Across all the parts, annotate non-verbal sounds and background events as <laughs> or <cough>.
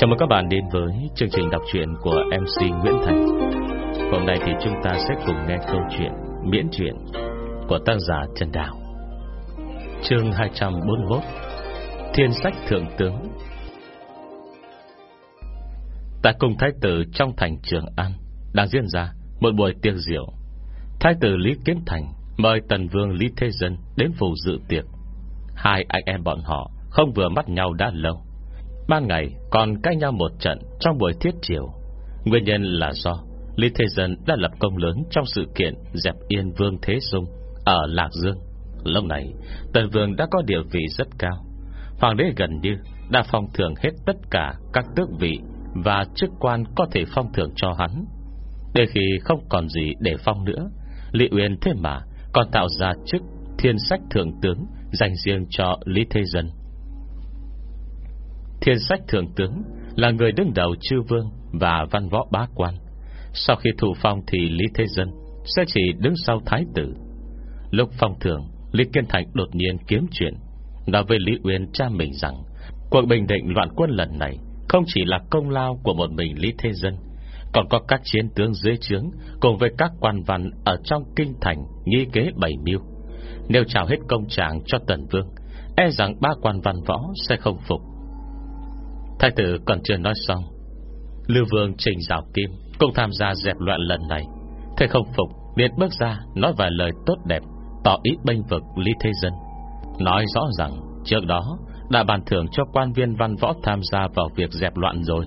Chào mừng các bạn đến với chương trình đọc truyện của MC Nguyễn Thành. Hôm nay thì chúng ta sẽ cùng nghe câu chuyện miễn truyện của tác giả Trần Đào. Chương 241 Thiên sách Thượng tướng. Tại cung thái tử trong thành Trường An Đang diễn ra một buổi tiệc rượu, Thái tử Lý Kiến Thành Mời Tần Vương Lý Thế Dân Đến phủ dự tiệc. Hai anh em bọn họ không vừa mắt nhau đã lâu Ban ngày còn cãi nhau một trận Trong buổi thiết chiều Nguyên nhân là do Lý Thế Dân đã lập công lớn Trong sự kiện dẹp yên Vương Thế Dung Ở Lạc Dương. Lúc này, Tần Vương đã có địa vị rất cao. Hoàng đế gần như đã phong thưởng hết tất cả Các tước vị Và chức quan có thể phong thưởng cho hắn. Để khi không còn gì để phong nữa, Lý Uyên thế mà Còn tạo ra chức thiên sách thượng tướng Dành riêng cho Lý Thế Dân. Thiên sách thượng tướng Là người đứng đầu chư vương Và văn võ bá quan. Sau khi thủ phong thì Lý Thế Dân Sẽ chỉ đứng sau thái tử. Lúc phong thường Lý Kiên Thành đột nhiên kiếm chuyện, Nói với Lý Uyên cha mình rằng, Cuộc bình định loạn quân lần này Không chỉ là công lao của một mình Lý Thế Dân, Còn có các chiến tướng dưới trướng Cùng với các quan văn Ở trong kinh thành nghi kế bảy mưu. Nếu trao hết công trạng cho Tần Vương E rằng ba quan văn võ sẽ không phục. Thái tử còn chưa nói xong, Lưu Vương Trình Giảo Kim Cũng tham gia dẹp loạn lần này. Thế không phục, liền bước ra Nói vài lời tốt đẹp, Tỏ ý bênh vực Lý Thế Dân. Nói rõ rằng, trước đó Đã bàn thưởng cho quan viên văn võ tham gia Vào việc dẹp loạn rồi.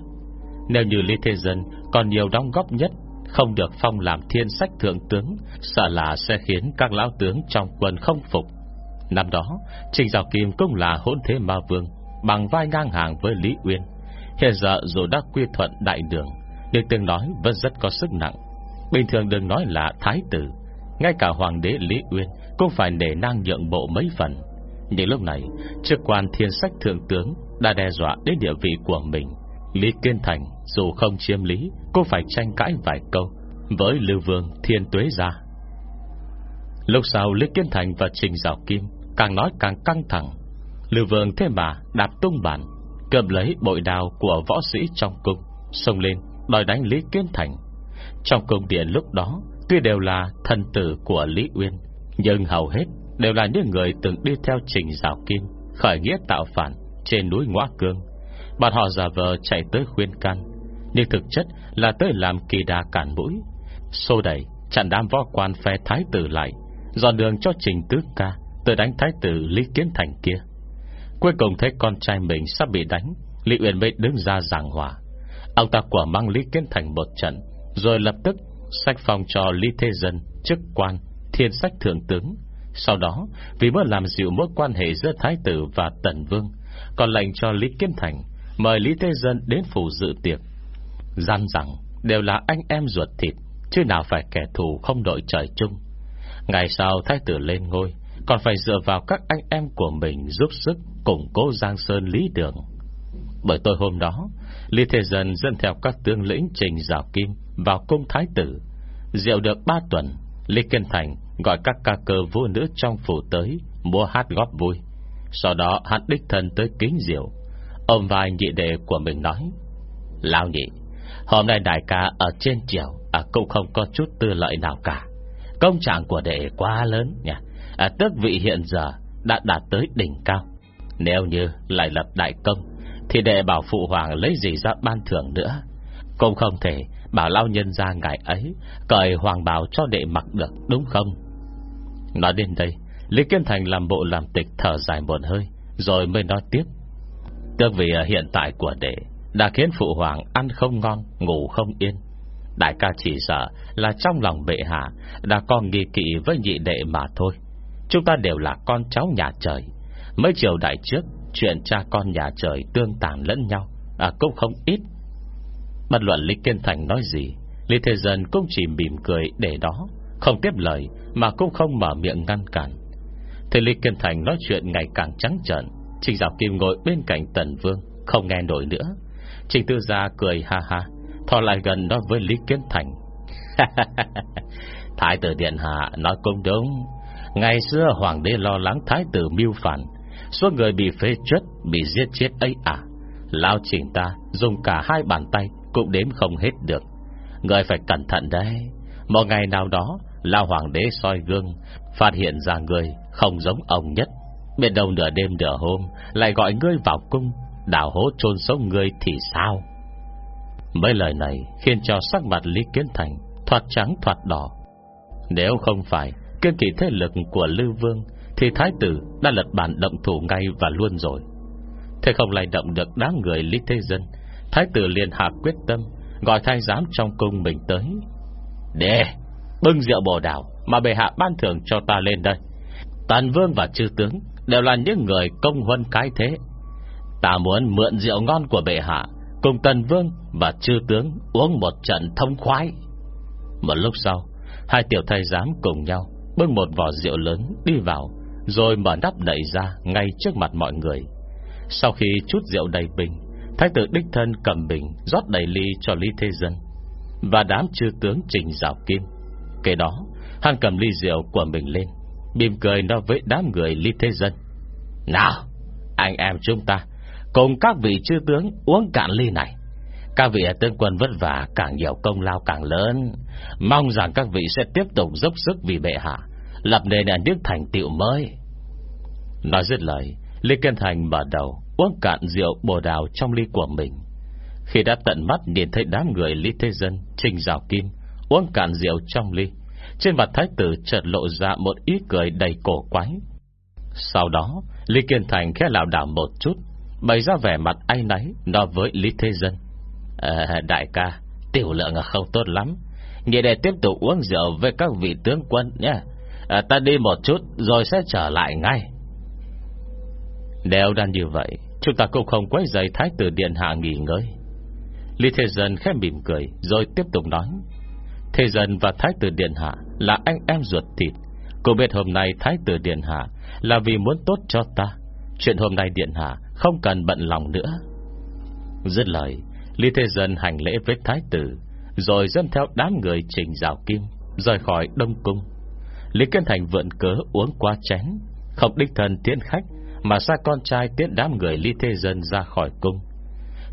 Nếu như Lý Thế Dân còn nhiều đóng góp nhất, Không được phong làm thiên sách thượng tướng, Sợ là sẽ khiến các lão tướng Trong quân không phục. Năm đó, Trình Giảo Kim cũng là hỗn thế ma vương Bằng vai ngang hàng với Lý Uyên. Hiện giờ dù đã quy thuận đại đường, Nhưng từng nói vẫn rất có sức nặng. Bình thường đừng nói là thái tử, Ngay cả hoàng đế Lý Uyên Cũng phải nể nang nhượng bộ mấy phần. Nhưng lúc này, Chức quan thiên sách thượng tướng Đã đe dọa đến địa vị của mình. Lý Kiên Thành dù không chiếm lý, Cũng phải tranh cãi vài câu Với Lưu Vương Thiên Tuế ra Lúc sau Lý Kiên Thành và Trình Giảo Kim Càng nói càng căng thẳng Lưu Vương thế mà đạp tung bản Cầm lấy bội đào của võ sĩ trong cung, Xông lên, đòi đánh Lý Kiến Thành. Trong cung điện lúc đó, Tuy đều là thân tử của Lý Uyên, Nhưng hầu hết Đều là những người từng đi theo trình rào kim, Khởi nghĩa tạo phản Trên núi Ngoã Cương. Bọn họ giả vờ chạy tới khuyên can, Nhưng thực chất là tới làm kỳ đà cản mũi. Xô đẩy, Chặn đám võ quan phe thái tử lại, Dọn đường cho trình tứ ca Tới đánh thái tử Lý Kiến Thành kia. Cuối cùng thấy con trai mình sắp bị đánh, Lý Uyển mới đứng ra giảng hòa. Ông ta quả mang Lý Kiến Thành một trận, Rồi lập tức sách phong cho Lý Thế Dân, Chức quan, Thiên sách thượng tướng. Sau đó, vì muốn làm dịu mối quan hệ giữa Thái tử và Tần Vương, Còn lệnh cho Lý Kiến Thành Mời Lý Thế Dân đến phủ dự tiệc. Gian rằng Đều là anh em ruột thịt, Chứ nào phải kẻ thù không đội trời chung. Ngày sau Thái tử lên ngôi còn phải dựa vào các anh em của mình giúp sức củng cố Giang Sơn Lý Đường. Bởi tôi hôm đó, Lý Thế Dân dân theo các tướng lĩnh trình Giảo kim vào cung thái tử. Diệu được ba tuần, Lý Kiên Thành gọi các ca cơ vua nữ trong phủ tới mua hát góp vui. Sau đó hắn đích thân tới kính diệu. Ông vai nhị đệ của mình nói, Lão nhị, hôm nay đại ca ở trên triều à, cũng không có chút tư lợi nào cả. Công trạng của đệ quá lớn nha. À, tước vị hiện giờ đã đạt tới đỉnh cao. Nếu như lại lập đại công Thì để bảo phụ hoàng lấy gì ra ban thưởng nữa? Cũng không thể Bảo lao nhân ra ngày ấy Cởi hoàng bảo cho đệ mặc được đúng không? Nói đến đây Lý Kiên Thành làm bộ làm tịch thở dài một hơi Rồi mới nói tiếp. Tước vì à, hiện tại của đệ Đã khiến phụ hoàng ăn không ngon Ngủ không yên. Đại ca chỉ sợ là trong lòng bệ hạ Đã còn nghi kỵ với nhị đệ mà thôi. Chúng ta đều là con cháu nhà trời. Mấy chiều đại trước, Chuyện cha con nhà trời tương tàn lẫn nhau À cũng không ít. Bất luận Lý Kiên Thành nói gì, Lý Thế Dân cũng chỉ mỉm cười để đó, Không tiếp lời Mà cũng không mở miệng ngăn cản. Thế Lý Kiên Thành nói chuyện ngày càng trắng trợn Trình giáo Kim ngồi bên cạnh Tần Vương, Không nghe nổi nữa. Trình Tư Gia cười ha ha, Thò lại gần nói với Lý Kiên Thành. <laughs> Thái tử Điện Hạ nói cũng đúng Ngày xưa Hoàng đế lo lắng Thái tử mưu phản, Số người bị phê chất Bị giết chết ấy à. Lao chỉnh ta, Dùng cả hai bàn tay Cũng đếm không hết được. Người phải cẩn thận đấy. Một ngày nào đó, Lao hoàng đế soi gương, Phát hiện ra người không giống ông nhất. Biết đâu nửa đêm nửa hôm, Lại gọi ngươi vào cung, Đào hố chôn sống ngươi thì sao? Mấy lời này Khiến cho sắc mặt Lý Kiến Thành Thoạt trắng thoạt đỏ. Nếu không phải kiên kỳ thế lực của Lưu Vương, Thì Thái tử đã lật bản động thủ ngay và luôn rồi. Thế không lay động được đám người Lý Thế Dân, Thái tử liền hạ quyết tâm, Gọi thái giám trong cung mình tới. Để Bưng rượu bồ đảo Mà bệ hạ ban thưởng cho ta lên đây. Tàn vương và chư tướng Đều là những người công huân cái thế. Ta muốn mượn rượu ngon của bệ hạ Cùng tần vương và chư tướng Uống một trận thông khoái. Một lúc sau, Hai tiểu thầy giám cùng nhau Bưng một vỏ rượu lớn đi vào, Rồi mở nắp đẩy ra Ngay trước mặt mọi người. Sau khi chút rượu đầy bình, Thái tử đích thân cầm bình rót đầy ly cho Lý Thế Dân Và đám chư tướng trình rào kim. Kế đó, Hắn cầm ly rượu của mình lên, Mỉm cười nói với đám người Lý Thế Dân. Nào, Anh em chúng ta, Cùng các vị chư tướng uống cạn ly này. Các vị tướng quân vất vả, Càng nhiều công lao càng lớn. Mong rằng các vị sẽ tiếp tục dốc sức vì bệ hạ, Lập nền nhà nước thành tiệu mới. Nói dứt lời Lý Kiên Thành mở đầu Uống cạn rượu bồ đào trong ly của mình. Khi đã tận mắt nhìn thấy đám người Lý Thế Dân, Trình Giảo Kim Uống cạn rượu trong ly, Trên mặt thái tử chợt lộ ra một ý cười đầy cổ quái. Sau đó Lý Kiên Thành khẽ lào đảo một chút, Bày ra vẻ mặt ai nấy Nói với Lý Thế Dân à, Đại ca Tiểu lượng không tốt lắm. Nhị để tiếp tục uống rượu với các vị tướng quân nhé. À, Ta đi một chút Rồi sẽ trở lại ngay. Đều đang như vậy Chúng ta cũng không quấy giày Thái tử Điện Hạ nghỉ ngơi. Lý Thế Dân khẽ mỉm cười Rồi tiếp tục nói. Thế Dân và Thái tử Điện Hạ Là anh em ruột thịt. Cô biết hôm nay Thái tử Điện Hạ Là vì muốn tốt cho ta. Chuyện hôm nay Điện Hạ không cần bận lòng nữa. Dứt lời Lý Thế Dân hành lễ với Thái tử, Rồi dẫn theo đám người trình rào kim, Rời khỏi Đông Cung. Lý Kiên Thành vượn cớ uống qua chén, Không đích thân tiễn khách, Mà xa con trai tiễn đám người Lý Thế Dân ra khỏi cung.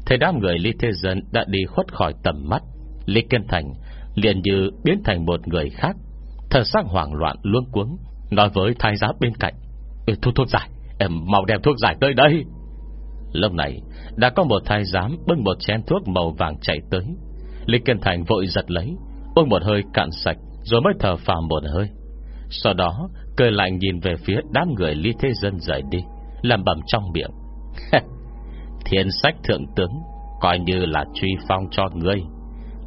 Thế đám người Lý Thế Dân đã đi khuất khỏi tầm mắt, Lý Kiên Thành liền như biến thành một người khác, thần sắc hoảng loạn luống cuống, Nói với thái giám bên cạnh ừ, Thuốc thuốc giải, Em mau đem thuốc giải tới đây. Lúc này đã có một thái giám Bưng một chén thuốc màu vàng chạy tới. Lý Kiên Thành vội giật lấy Uống một hơi cạn sạch, Rồi mới thở phào một hơi. Sau đó cười lạnh nhìn về phía đám người Lý Thế Dân rời đi Làm bầm trong miệng. <laughs> Thiên sách thượng tướng, Coi như là truy phong cho ngươi.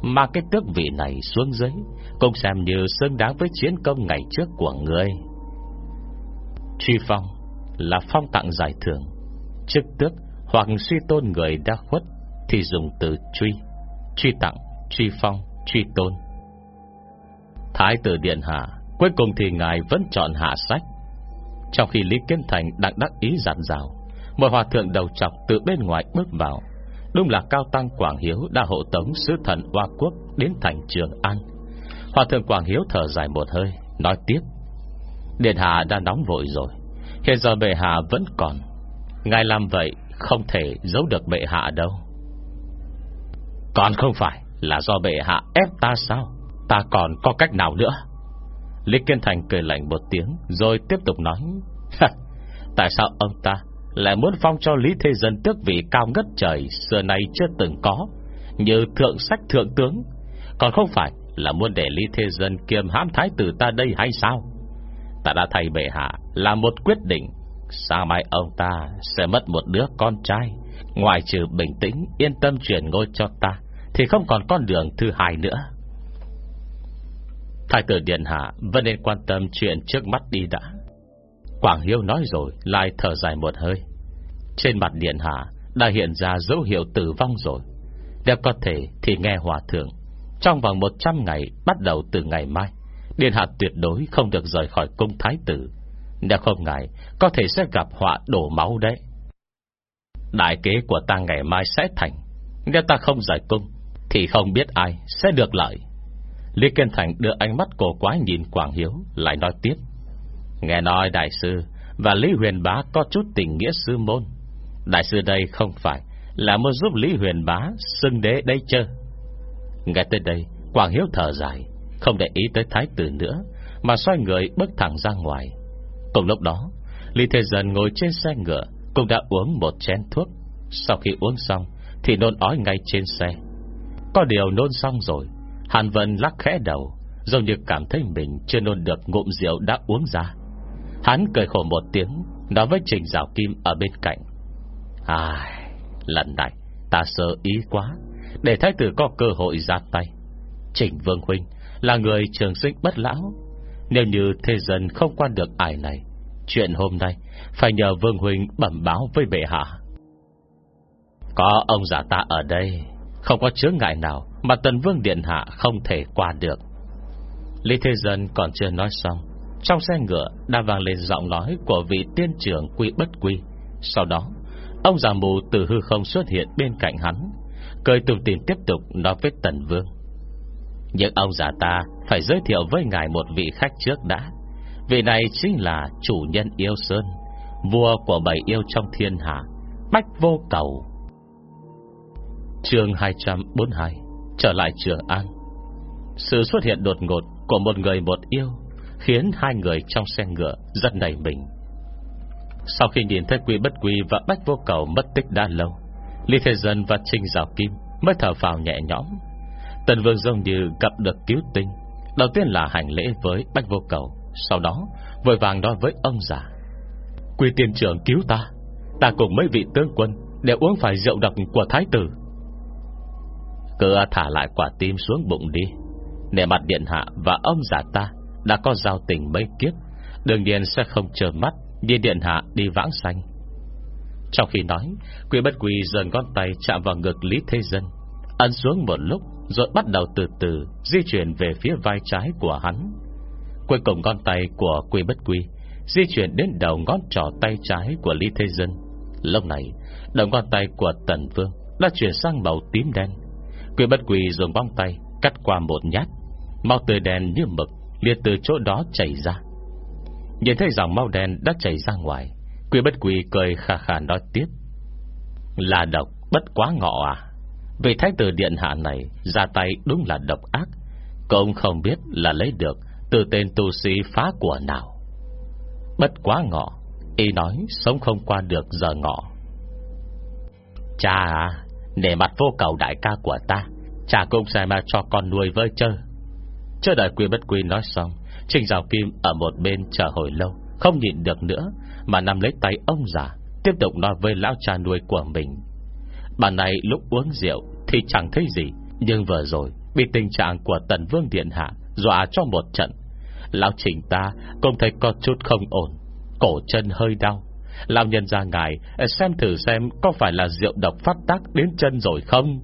Mà cái tước vị này xuống dưới, Cũng xem như xứng đáng với chiến công ngày trước của ngươi. Truy phong Là phong tặng giải thưởng. Chức tước hoặc suy tôn người đã khuất Thì dùng từ truy. Truy tặng, truy phong, truy tôn. Thái tử Điện Hạ Cuối cùng thì ngài vẫn chọn hạ sách. Trong khi Lý Kiến Thành đang đắc ý giản rào Một hòa thượng đầu trọc từ bên ngoài bước vào. Đúng là Cao Tăng Quảng Hiếu Đã hộ tống sứ thần Hoa Quốc Đến thành Trường An. Hòa thượng Quảng Hiếu thở dài một hơi Nói tiếp. Điện Hạ đã nóng vội rồi Hiện giờ bệ hạ vẫn còn. Ngài làm vậy không thể giấu được bệ hạ đâu. Còn không phải Là do bệ hạ ép ta sao? Ta còn có cách nào nữa? Lý Kiên Thành cười lạnh một tiếng, Rồi tiếp tục nói Tại sao ông ta Lại muốn phong cho Lý Thế Dân tước vị cao ngất trời Xưa nay chưa từng có, Như thượng sách thượng tướng? Còn không phải là muốn để Lý Thế Dân Kiềm hãm thái tử ta đây hay sao? Ta đã thay bệ hạ Là một quyết định Sao mai ông ta sẽ mất một đứa con trai? Ngoài trừ bình tĩnh, Yên tâm chuyển ngôi cho ta, Thì không còn con đường thứ hai nữa. Thái tử Điện Hạ Vẫn nên quan tâm chuyện trước mắt đi đã. Quảng Hiếu nói rồi, Lại thở dài một hơi. Trên mặt Điện Hạ Đã hiện ra dấu hiệu tử vong rồi. Nếu có thể thì nghe hòa thượng, Trong vòng 100 ngày Bắt đầu từ ngày mai, Điện Hạ tuyệt đối không được rời khỏi cung thái tử nếu không ngại, Có thể sẽ gặp họa đổ máu đấy. Đại kế của ta ngày mai sẽ thành. Nếu ta không giải cung Thì không biết ai sẽ được lợi. Lý Kiên Thành đưa ánh mắt cổ quái nhìn Quảng Hiếu, Lại nói tiếp. Nghe nói đại sư Và Lý Huyền Bá có chút tình nghĩa sư môn. Đại sư đây không phải Là muốn giúp Lý Huyền Bá Xưng đế đây chơ Nghe tới đây, Quảng Hiếu thở dài, Không để ý tới thái tử nữa, Mà xoay người bước thẳng ra ngoài. Cùng lúc đó, Lý Thế Dân ngồi trên xe ngựa, Cũng đã uống một chén thuốc. Sau khi uống xong, Thì nôn ói ngay trên xe. Có điều nôn xong rồi, Hàn Vân lắc khẽ đầu dường như cảm thấy mình chưa nôn được ngụm rượu đã uống ra. Hắn cười khổ một tiếng, Nói với Trình Giảo Kim ở bên cạnh. Ai, Lần này, ta sợ ý quá, Để thái tử có cơ hội ra tay. Trình Vương Huynh Là người trường sinh bất lão nếu như thế dân không quan được ai này, Chuyện hôm nay Phải nhờ Vương Huynh bẩm báo với bệ hạ. Có ông giả ta ở đây, Không có chướng ngại nào Mà Tần Vương Điện Hạ không thể qua được. Lý Thế Dân còn chưa nói xong, Trong xe ngựa đã vang lên giọng nói Của vị tiên trưởng quy bất quy. Sau đó, Ông già mù từ hư không xuất hiện bên cạnh hắn, Cười tùm tìm tiếp tục nói với Tần Vương. Nhưng ông già ta Phải giới thiệu với ngài một vị khách trước đã. Vị này chính là chủ nhân yêu Sơn, Vua của bảy yêu trong thiên hạ, Bách vô cầu. Chương 242 Trở lại Trường An. Sự xuất hiện đột ngột Của một người một yêu Khiến hai người trong xe ngựa rất đầy mình. Sau khi nhìn thấy Quy Bất Quy Và Bách Vô Cầu mất tích đã lâu, Lý Thế Dân và Trinh Giảo Kim Mới thở vào nhẹ nhõm. Tần Vương giống như gặp được cứu tinh. Đầu tiên là hành lễ với Bách Vô Cầu, Sau đó vội vàng nói với ông già, Quy tiên trưởng cứu ta Ta cùng mấy vị tướng quân Đều uống phải rượu độc của thái tử. Cứ thả lại quả tim xuống bụng đi. Nể mặt điện hạ và ông già ta Đã có giao tình mấy kiếp, Đương nhiên sẽ không chờ mắt đi điện hạ đi vãng xanh Trong khi nói, Quỷ bất quỷ dần con tay chạm vào ngực Lý Thế Dân, Ấn xuống một lúc rồi bắt đầu từ từ Di chuyển về phía vai trái của hắn. Cuối cùng con tay của Quy bất Quy Di chuyển đến đầu ngón trỏ tay trái Của Lý Thế Dân. Lúc này, Đầu ngón tay của Tần Vương Đã chuyển sang màu tím đen. Quy bất Quy dùng bóng tay Cắt qua một nhát Máu tươi đen như mực liền từ chỗ đó chảy ra. Nhìn thấy dòng máu đen đã chảy ra ngoài, Quy bất Quy cười khà khà nói tiếp. Là độc bất quá ngọ à? Vì thái tử điện hạ này Ra tay đúng là độc ác. Cũng không biết là lấy được Từ tên tu sĩ phá của nào. Bất quá ngọ, Y nói sống không qua được giờ ngọ. Cha à Nể mặt vô cầu đại ca của ta Cha cũng sẽ mà cho con nuôi với chơi. Chưa đợi quy bất quy nói xong, Trình rào Kim ở một bên chờ hồi lâu, Không nhịn được nữa, Mà nằm lấy tay ông già, Tiếp tục nói với lão cha nuôi của mình. Bà này lúc uống rượu Thì chẳng thấy gì, Nhưng vừa rồi Bị tình trạng của Tần Vương Điện Hạ Dọa cho một trận. Lão trình ta cũng thấy có chút không ổn, Cổ chân hơi đau. Lão nhân ra ngài eh, Xem thử xem có phải là rượu độc phát tác đến chân rồi không?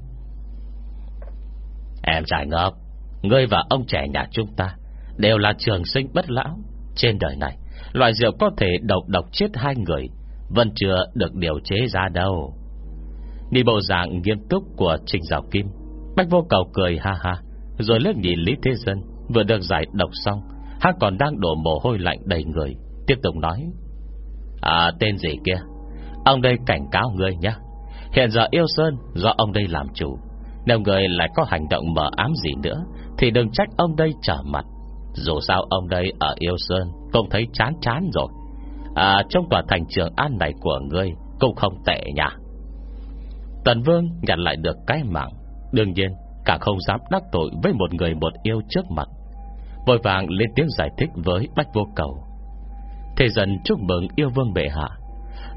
Em trai ngốc, Ngươi và ông trẻ nhà chúng ta Đều là trường sinh bất lão. Trên đời này, Loại rượu có thể độc độc chết hai người Vẫn chưa được điều chế ra đâu. Nhìn bộ dạng nghiêm túc của Trình Giáo Kim, Bách vô cầu cười ha ha, Rồi lướt nhìn Lý Thế Dân, Vừa được giải độc xong, Hắn còn đang đổ mồ hôi lạnh đầy người, Tiếp tục nói À tên gì kia? Ông đây cảnh cáo người nhé Hiện giờ yêu Sơn do ông đây làm chủ. Nếu người lại có hành động mở ám gì nữa, Thì đừng trách ông đây trở mặt. Dù sao ông đây ở yêu Sơn Cũng thấy chán chán rồi. À trong tòa thành trường an này của ngươi Cũng không tệ nha Tần Vương nhận lại được cái mạng. Đương nhiên, Cả không dám đắc tội với một người một yêu trước mặt. Vội vàng lên tiếng giải thích với Bách Vô Cầu. Thế dân chúc mừng yêu vương bệ hạ.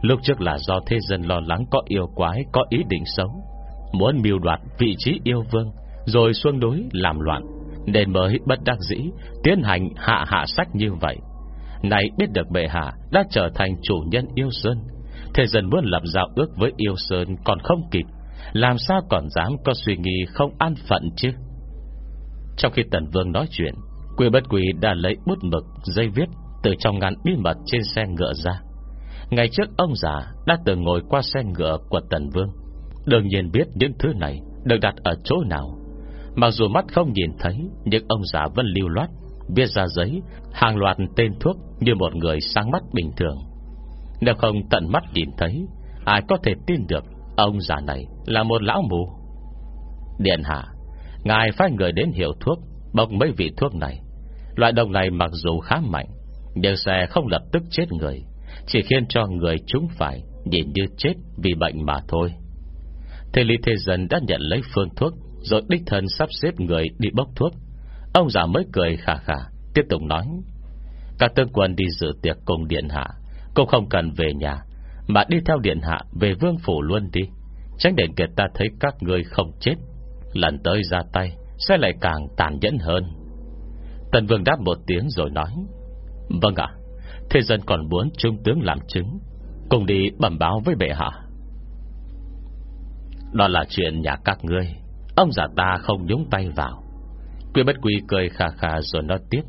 Lúc trước là do thế dân lo lắng có yêu quái, Có ý định xấu Muốn miêu đoạt vị trí yêu vương, Rồi xuân đối làm loạn. Nên mới bất đắc dĩ Tiến hành hạ hạ sách như vậy. Này biết được bệ hạ Đã trở thành chủ nhân yêu sơn Thế dân muốn làm giao ước với yêu sơn Còn không kịp, Làm sao còn dám có suy nghĩ không an phận chứ? Trong khi Tần Vương nói chuyện, Quỷ bất quỷ đã lấy bút mực, Dây viết từ trong ngăn bí mật trên xe ngựa ra. Ngày trước ông già Đã từng ngồi qua xe ngựa của Tần Vương. Đương nhiên biết những thứ này Được đặt ở chỗ nào. Mặc dù mắt không nhìn thấy, Nhưng ông già vẫn lưu loát, Viết ra giấy, Hàng loạt tên thuốc Như một người sáng mắt bình thường. Nếu không tận mắt nhìn thấy, Ai có thể tin được Ông già này là một lão mù? Điện hạ, Ngài phải người đến hiểu thuốc Bọc mấy vị thuốc này. Loại độc này mặc dù khá mạnh, Nhưng sẽ không lập tức chết người, Chỉ khiến cho người chúng phải Nhìn như chết vì bệnh mà thôi. Thế lý thế dân đã nhận lấy phương thuốc, Rồi đích thân sắp xếp người đi bốc thuốc. Ông già mới cười khà khà, Tiếp tục nói, Các tướng quân đi dự tiệc cùng điện hạ cô không cần về nhà, Mà đi theo điện hạ về vương phủ luôn đi. Tránh để người ta thấy các người không chết. Lần tới ra tay, Sẽ lại càng tàn nhẫn hơn. Tần vương đáp một tiếng rồi nói Vâng ạ, Thế dân còn muốn trung tướng làm chứng, Cùng đi bẩm báo với bệ hạ. Đó là chuyện nhà các ngươi, Ông già ta không nhúng tay vào. Quy bất quy cười khà khà rồi nói tiếp,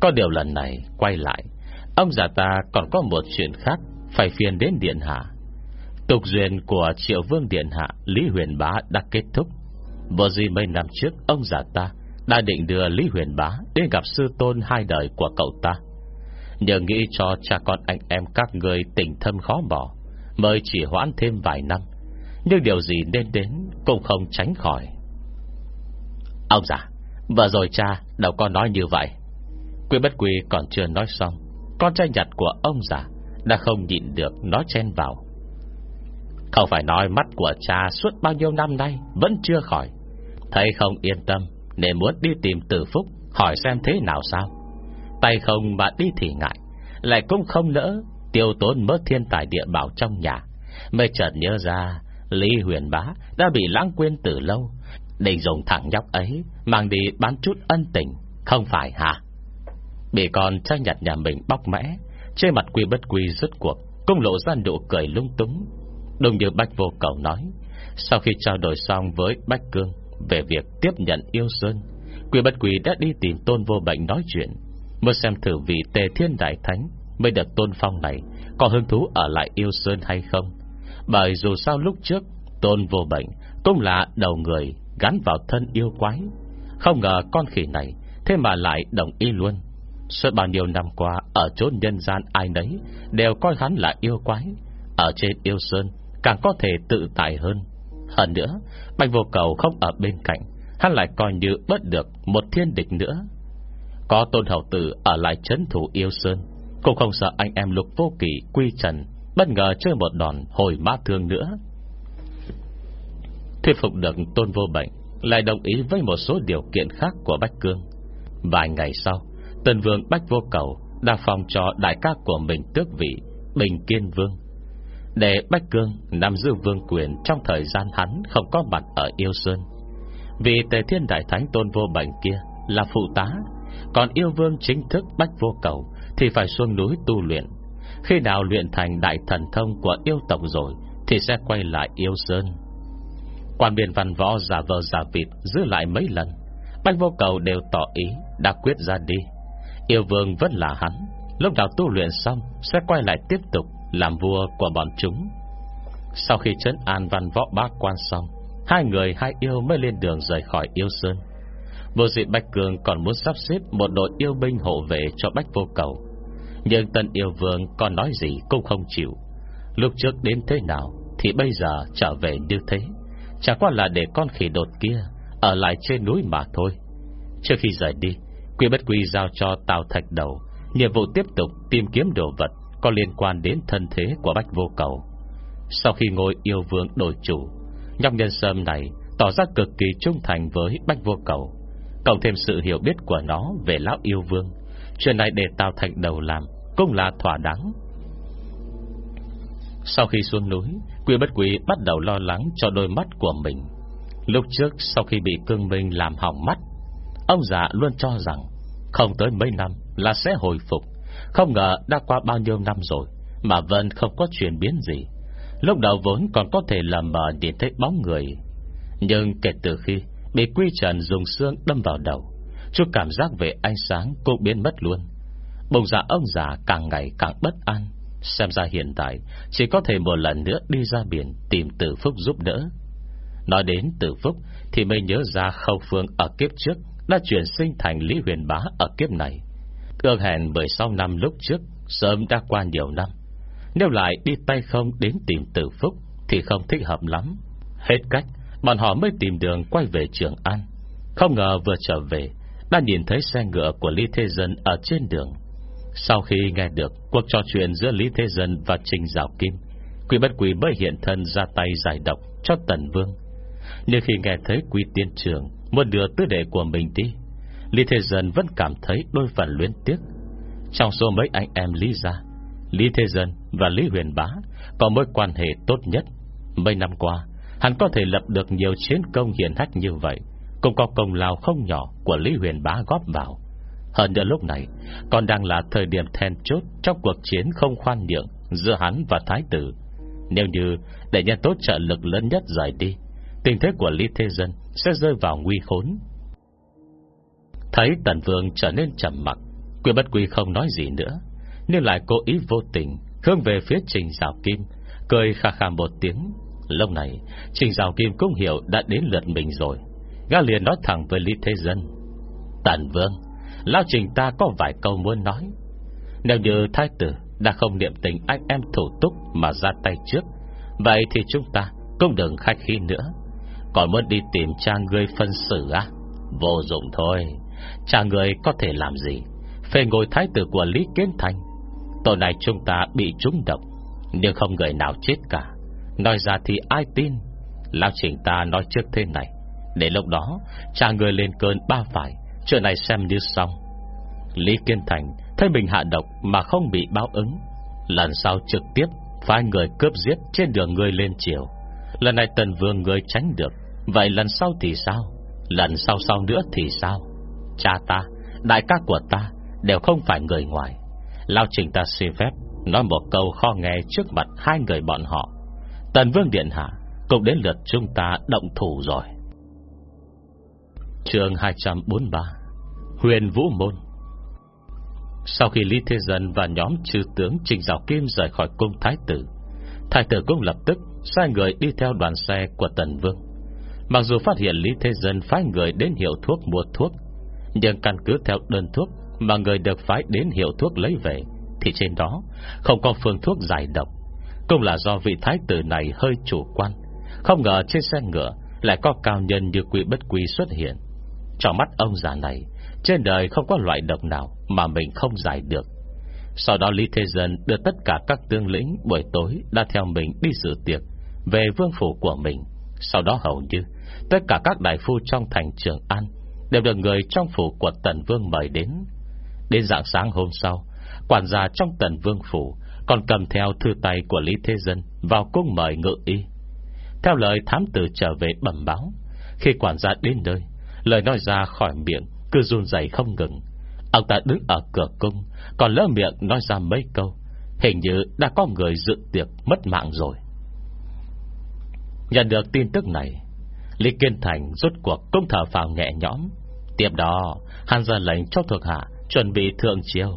Có điều lần này quay lại Ông già ta còn có một chuyện khác, Phải phiền đến Điện Hạ. Tục duyên của triệu vương Điện Hạ, Lý Huyền Bá đã kết thúc. Vô gì mấy năm trước, Ông già ta đã định đưa Lý Huyền Bá Đến gặp sư tôn hai đời của cậu ta. Nhờ nghĩ cho cha con anh em các người tình thân khó bỏ, Mới chỉ hoãn thêm vài năm. Nhưng điều gì nên đến Cũng không tránh khỏi. Ông già, Vừa rồi cha đâu có nói như vậy. Quy bất quy còn chưa nói xong con trai nhặt của ông già Đã không nhịn được nói chen vào. Không phải nói mắt của cha Suốt bao nhiêu năm nay Vẫn chưa khỏi. Thấy không yên tâm Nên muốn đi tìm tử phúc Hỏi xem thế nào sao. Tay không mà đi thì ngại, Lại cũng không nỡ Tiêu tốn mớ thiên tài địa bảo trong nhà. Mới chợt nhớ ra Lý huyền bá đã bị lãng quên từ lâu. Định dùng thằng nhóc ấy Mang đi bán chút ân tình, Không phải hả? Bị con trai nhặt nhà mình bóc mẽ. Trên mặt quy bất quy rứt cuộc, Cũng lộ ra nụ cười lung túng. Đúng như Bách Vô Cầu nói, Sau khi trao đổi xong với Bách Cương Về việc tiếp nhận yêu Sơn, Quy bất quy đã đi tìm tôn vô bệnh nói chuyện. Mới xem thử vị tề thiên đại thánh Mới được tôn phong này Có hứng thú ở lại yêu Sơn hay không. Bởi dù sao lúc trước, Tôn vô bệnh cũng là đầu người Gắn vào thân yêu quái. Không ngờ con khỉ này Thế mà lại đồng ý luôn. Suốt bao nhiêu năm qua, Ở chốn nhân gian ai nấy Đều coi hắn là yêu quái. Ở trên yêu sơn, Càng có thể tự tại hơn. Hơn nữa, Bạch vô cầu không ở bên cạnh, Hắn lại coi như bất được một thiên địch nữa. Có tôn hậu tử Ở lại chấn thủ yêu sơn, Cũng không sợ anh em lục vô kỷ quy trần, Bất ngờ chơi một đòn hồi mã thương nữa. Thuyết phục được tôn vô bệnh, Lại đồng ý với một số điều kiện khác của Bách Cương. Vài ngày sau Tân vương Bách Vô Cầu Đã phòng cho đại ca của mình tước vị Bình Kiên Vương. Để Bách Cương nằm giữ vương quyền Trong thời gian hắn không có mặt ở Yêu Sơn. Vì Tề Thiên Đại Thánh Tôn Vô Bệnh kia Là phụ tá, Còn yêu vương chính thức Bách Vô Cầu Thì phải xuống núi tu luyện. Khi nào luyện thành đại thần thông của yêu tộc rồi Thì sẽ quay lại Yêu Sơn. Quan biên văn võ giả vờ giả vịt Giữ lại mấy lần, Bách vô cầu đều tỏ ý Đã quyết ra đi. Yêu vương vẫn là hắn. Lúc nào tu luyện xong, Sẽ quay lại tiếp tục làm vua của bọn chúng. Sau khi trấn an văn võ bác quan xong, Hai người hai yêu mới lên đường rời khỏi yêu sơn. Vô dị Bạch Cường còn muốn sắp xếp Một đội yêu binh hộ vệ cho Bách vô cầu. Nhưng tân yêu vương còn nói gì cũng không chịu. Lúc trước đến thế nào Thì bây giờ trở về như thế. Chẳng qua là để con khỉ đột kia Ở lại trên núi mà thôi. Trước khi rời đi Quy bất quy giao cho Tào Thạch Đầu. Nhiệm vụ tiếp tục tìm kiếm đồ vật Có liên quan đến thân thế của Bách Vô Cầu. Sau khi ngồi yêu vương đổi chủ, Nhóc nhân sâm này Tỏ ra cực kỳ trung thành với Bách Vô Cầu. Cộng thêm sự hiểu biết của nó Về lão yêu vương, Chuyện này để Tào Thạch Đầu làm Cũng là thỏa đáng. Sau khi xuống núi Quy bất quý bắt đầu lo lắng cho đôi mắt của mình. Lúc trước, sau khi bị cương minh làm hỏng mắt Ông già luôn cho rằng Không tới mấy năm là sẽ hồi phục. Không ngờ đã qua bao nhiêu năm rồi Mà vẫn không có chuyển biến gì. Lúc đầu vốn còn có thể lầm mờ Nhìn thấy bóng người, Nhưng kể từ khi Bị quy trần dùng xương đâm vào đầu, Chút cảm giác về ánh sáng cũng biến mất luôn. Bụng dạ ông già càng ngày càng bất an. Xem ra hiện tại Chỉ có thể một lần nữa đi ra biển Tìm tử phúc giúp đỡ. Nói đến tử phúc Thì mới nhớ ra khâu phương ở kiếp trước. Đã chuyển sinh thành Lý Huyền Bá ở kiếp này. Ước hẹn 16 năm lúc trước, Sớm đã qua nhiều năm. Nếu lại đi tay không đến tìm tử phúc, Thì không thích hợp lắm. Hết cách, Bọn họ mới tìm đường quay về Trường An. Không ngờ vừa trở về, Đã nhìn thấy xe ngựa của Lý Thế Dân Ở trên đường. Sau khi nghe được cuộc trò chuyện giữa Lý Thế Dân Và Trình Giảo Kim Quỷ bất quỷ mới hiện thân ra tay giải độc Cho Tần Vương. Nhưng khi nghe thấy Quý Tiên Trường Muốn đưa tư đệ của mình đi, Lý Thế Dân vẫn cảm thấy đôi phần luyến tiếc. Trong số mấy anh em Lý gia, Lý Thế Dân và Lý Huyền Bá Có mối quan hệ tốt nhất. Mấy năm qua, Hắn có thể lập được nhiều chiến công hiển hách như vậy, Cũng có công lao không nhỏ Của Lý Huyền Bá góp vào. Hơn nữa lúc này, Còn đang là thời điểm then chốt Trong cuộc chiến không khoan nhượng Giữa hắn và Thái tử. Nếu như để nhân tốt trợ lực lớn nhất rời đi, Tình thế của Lý Thế Dân sẽ rơi vào nguy khốn. Thấy Tần Vương trở nên trầm mặc, Quy bất quy không nói gì nữa, Nhưng lại cố ý vô tình Hướng về phía Trình Giảo Kim, Cười khà khà một tiếng. Lúc này, Trình Giảo Kim cũng hiểu đã đến lượt mình rồi. Gã liền nói thẳng với Lý Thế Dân, Tần Vương, lão Trình ta có vài câu muốn nói. Nếu như thái tử Đã không niệm tình anh em thủ túc Mà ra tay trước, Vậy thì chúng ta cũng đừng khách khí nữa. Còn muốn đi tìm cha ngươi phân xử á? Vô dụng thôi. Cha người có thể làm gì? Phê ngồi thái tử của Lý Kiến Thành. Tội này chúng ta bị trúng độc, Nhưng không người nào chết cả. Nói ra thì ai tin? Lao trình ta nói trước thế này. Để lúc đó, cha người lên cơn ba phải, Chuyện này xem như xong. Lý Kiên Thành Thấy mình hạ độc mà không bị báo ứng. Lần sau trực tiếp Phái người cướp giết trên đường người lên chiều Lần này tần vương người tránh được. Vậy lần sau thì sao? Lần sau sau nữa thì sao? Cha ta, đại ca của ta Đều không phải người ngoài. Lao trình ta xin phép Nói một câu kho nghe trước mặt hai người bọn họ. Tần Vương Điện Hạ Cũng đến lượt chúng ta động thủ rồi. Chương 243 Huyền Vũ Môn. Sau khi Lý Thế Dân và nhóm chư tướng Trình Giáo Kim rời khỏi cung Thái Tử Thái Tử cũng lập tức Sai người đi theo đoàn xe của Tần Vương. Mặc dù phát hiện Lý Thế Dân phái người đến hiệu thuốc mua thuốc, Nhưng căn cứ theo đơn thuốc Mà người được phái đến hiệu thuốc lấy về, Thì trên đó Không có phương thuốc giải độc. Cũng là do vị thái tử này hơi chủ quan, Không ngờ trên xe ngựa Lại có cao nhân như quỷ bất quỷ xuất hiện. Trong mắt ông già này, Trên đời không có loại độc nào Mà mình không giải được. Sau đó Lý Thế Dân đưa tất cả các tương lĩnh Buổi tối đã theo mình đi dự tiệc Về vương phủ của mình. Sau đó hầu như Tất cả các đại phu trong thành Trường An Đều được người trong phủ của Tần Vương mời đến. Đến dạng sáng hôm sau, Quản gia trong Tần Vương phủ Còn cầm theo thư tay của Lý Thế Dân Vào cung mời ngự y. Theo lời thám tử trở về bẩm báo, Khi quản gia đến nơi, Lời nói ra khỏi miệng Cứ run dày không ngừng. Ông ta đứng ở cửa cung, Còn lỡ miệng nói ra mấy câu, Hình như đã có người dự tiệc mất mạng rồi. Nhận được tin tức này Lý Kiên Thành rốt cuộc cũng thở phào nhẹ nhõm. Tiếp đó, Hắn ra lệnh cho thuộc hạ Chuẩn bị thượng chiều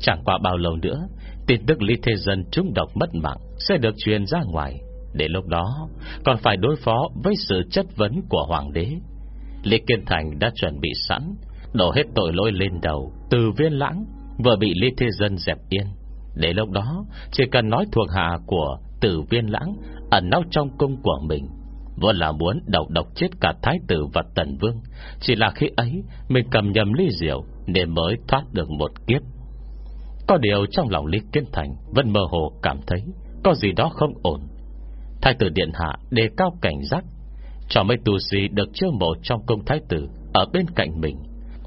Chẳng qua bao lâu nữa, Tin tức Lý Thế Dân trúng độc mất mạng Sẽ được truyền ra ngoài. Để lúc đó, còn phải đối phó Với sự chất vấn của Hoàng đế. Lý Kiên Thành đã chuẩn bị sẵn, Đổ hết tội lỗi lên đầu Từ viên lãng, Vừa bị Lý Thế Dân dẹp yên. Để lúc đó, Chỉ cần nói thuộc hạ của Tử viên lãng Ẩn nấu trong cung của mình Vốn là muốn đầu độc chết cả Thái tử và Tần Vương. Chỉ là khi ấy, Mình cầm nhầm ly rượu Nên mới thoát được một kiếp. Có điều trong lòng Lý Kiến Thành Vẫn mơ hồ cảm thấy Có gì đó không ổn. Thái tử Điện Hạ đề cao cảnh giác. Cho mấy tù sĩ được chiêu mộ trong công thái tử Ở bên cạnh mình.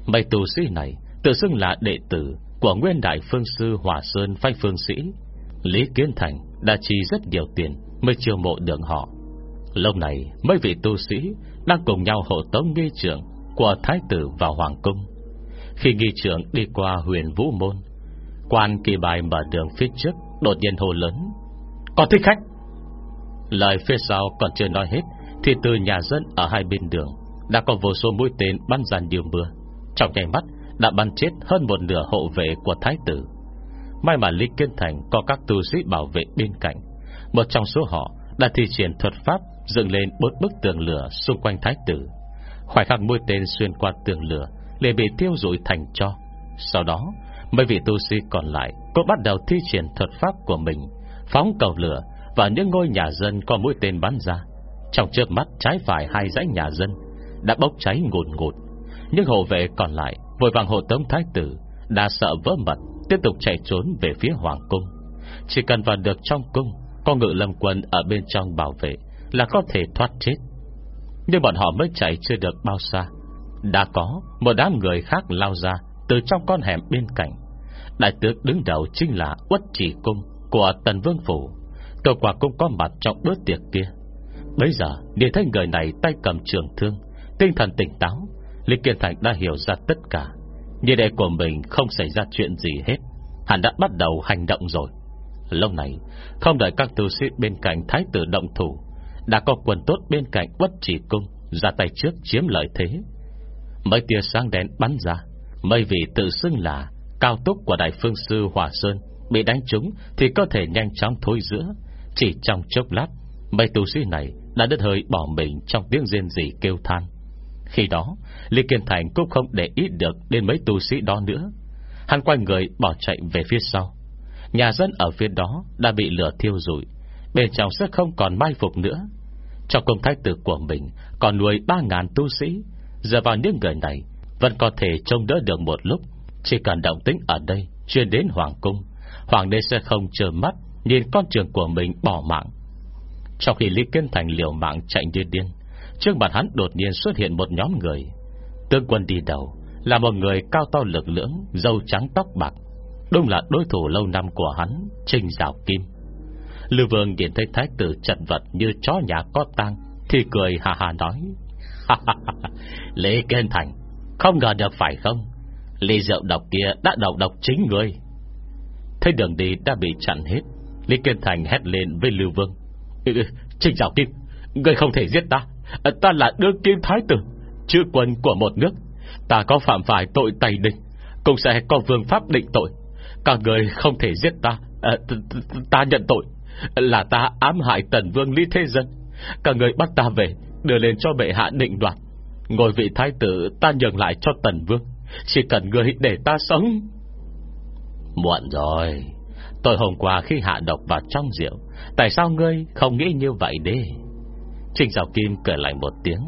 Mấy tù sĩ này tự xưng là đệ tử Của nguyên đại phương sư Hòa Sơn Phanh Phương Sĩ. Lý Kiến Thành đã chi rất nhiều tiền Mới chiêu mộ được họ. Lúc này mấy vị tu sĩ Đang cùng nhau hộ tống nghi trưởng Của Thái tử vào Hoàng Cung. Khi nghi trưởng đi qua huyền Vũ Môn, Quan kỳ bài mở đường phía trước Đột nhiên hồ lớn, Có thích khách? Lời phía sau còn chưa nói hết, Thì từ nhà dân ở hai bên đường Đã có vô số mũi tên bắn dàn điều mưa. Trong nhảy mắt, đã bắn chết hơn một nửa hộ vệ của Thái tử. May mà Lý Kiên Thành có các tu sĩ bảo vệ bên cạnh, Một trong số họ đã thi triển thuật pháp dựng lên bốn bức tường lửa xung quanh thái tử. Khoảnh khắc mũi tên xuyên qua tường lửa liền bị tiêu rụi thành cho. Sau đó, mấy vị tu sĩ còn lại cũng bắt đầu thi triển thuật pháp của mình, phóng cầu lửa Và những ngôi nhà dân có mũi tên bắn ra Trong trước mắt trái phải hai dãy nhà dân Đã bốc cháy ngùn ngụt những hộ vệ còn lại Vội vàng hộ tống thái tử Đã sợ vỡ mật Tiếp tục chạy trốn về phía hoàng cung Chỉ cần vào được trong cung Có ngự lâm quân ở bên trong bảo vệ là có thể thoát chết. Nhưng bọn họ mới chạy chưa được bao xa. Đã có một đám người khác lao ra Từ trong con hẻm bên cạnh. Đại tướng đứng đầu chính là Uất Chỉ Cung Của Tần Vương Phủ. Cơ quả cũng có mặt trong bữa tiệc kia. Bây giờ, nhìn thấy người này tay cầm trường thương, Tinh thần tỉnh táo, Lý Kiên Thành đã hiểu ra tất cả. Như đệ của mình không xảy ra chuyện gì hết. Hắn đã bắt đầu hành động rồi. Lâu này, Không đợi các tu sĩ bên cạnh thái tử động thủ đã có quần tốt bên cạnh bất chỉ cung, Ra tay trước chiếm lợi thế. Mấy tia sáng đèn bắn ra, mấy vị tự xưng là Cao túc của đại phương sư Hòa Sơn Bị đánh trúng thì có thể nhanh chóng thối giữa. Chỉ trong chốc lát, Mấy tu sĩ này đã đứt hơi bỏ mình Trong tiếng riêng gì kêu than. Khi đó, Lý Kiên Thành cũng không để ý được Đến mấy tu sĩ đó nữa. Hắn quay người bỏ chạy về phía sau. Nhà dân ở phía đó đã bị lửa thiêu rụi, Bên trong sẽ không còn mai phục nữa. Trong công thái tử của mình Còn nuôi ba ngàn tu sĩ. Giờ vào những người này, Vẫn có thể trông đỡ được một lúc. Chỉ cần động tính ở đây, Chuyên đến Hoàng Cung, Hoàng đế sẽ không chờ mắt Nhìn con trường của mình bỏ mạng. Trong khi Lý Kiên Thành liều mạng chạy như điên, Trước mặt hắn đột nhiên xuất hiện một nhóm người. Tương quân đi đầu, Là một người cao to lực lưỡng Dâu trắng tóc bạc. Đúng là đối thủ lâu năm của hắn, Trình Giảo Kim. Lưu Vương nhìn thấy thái tử chật vật Như chó nhà có tang Thì cười hà hà nói. <laughs> Lê Kiên Thành Không ngờ được phải không? Ly rượu độc kia đã độc độc chính người. Thấy đường đi đã bị chặn hết. Lý Kiên Thành hét lên với Lưu Vương. Ừ, ừ Trình Giảo Kim Người không thể giết ta. À, ta là đương kim thái tử Chữ quân của một nước. Ta có phạm phải tội tày đình Cũng sẽ có vương pháp định tội. Cả người không thể giết ta. À, Ta nhận tội. Là ta ám hại tần vương Lý Thế Dân. Cả người bắt ta về, Đưa lên cho bệ hạ định đoạt. Ngồi vị thái tử ta nhường lại cho tần vương. Chỉ cần người để ta sống. Muộn rồi. Tôi hôm qua khi hạ độc vào trong rượu, Tại sao ngươi không nghĩ như vậy đi? Trình Giáo Kim cười lại một tiếng,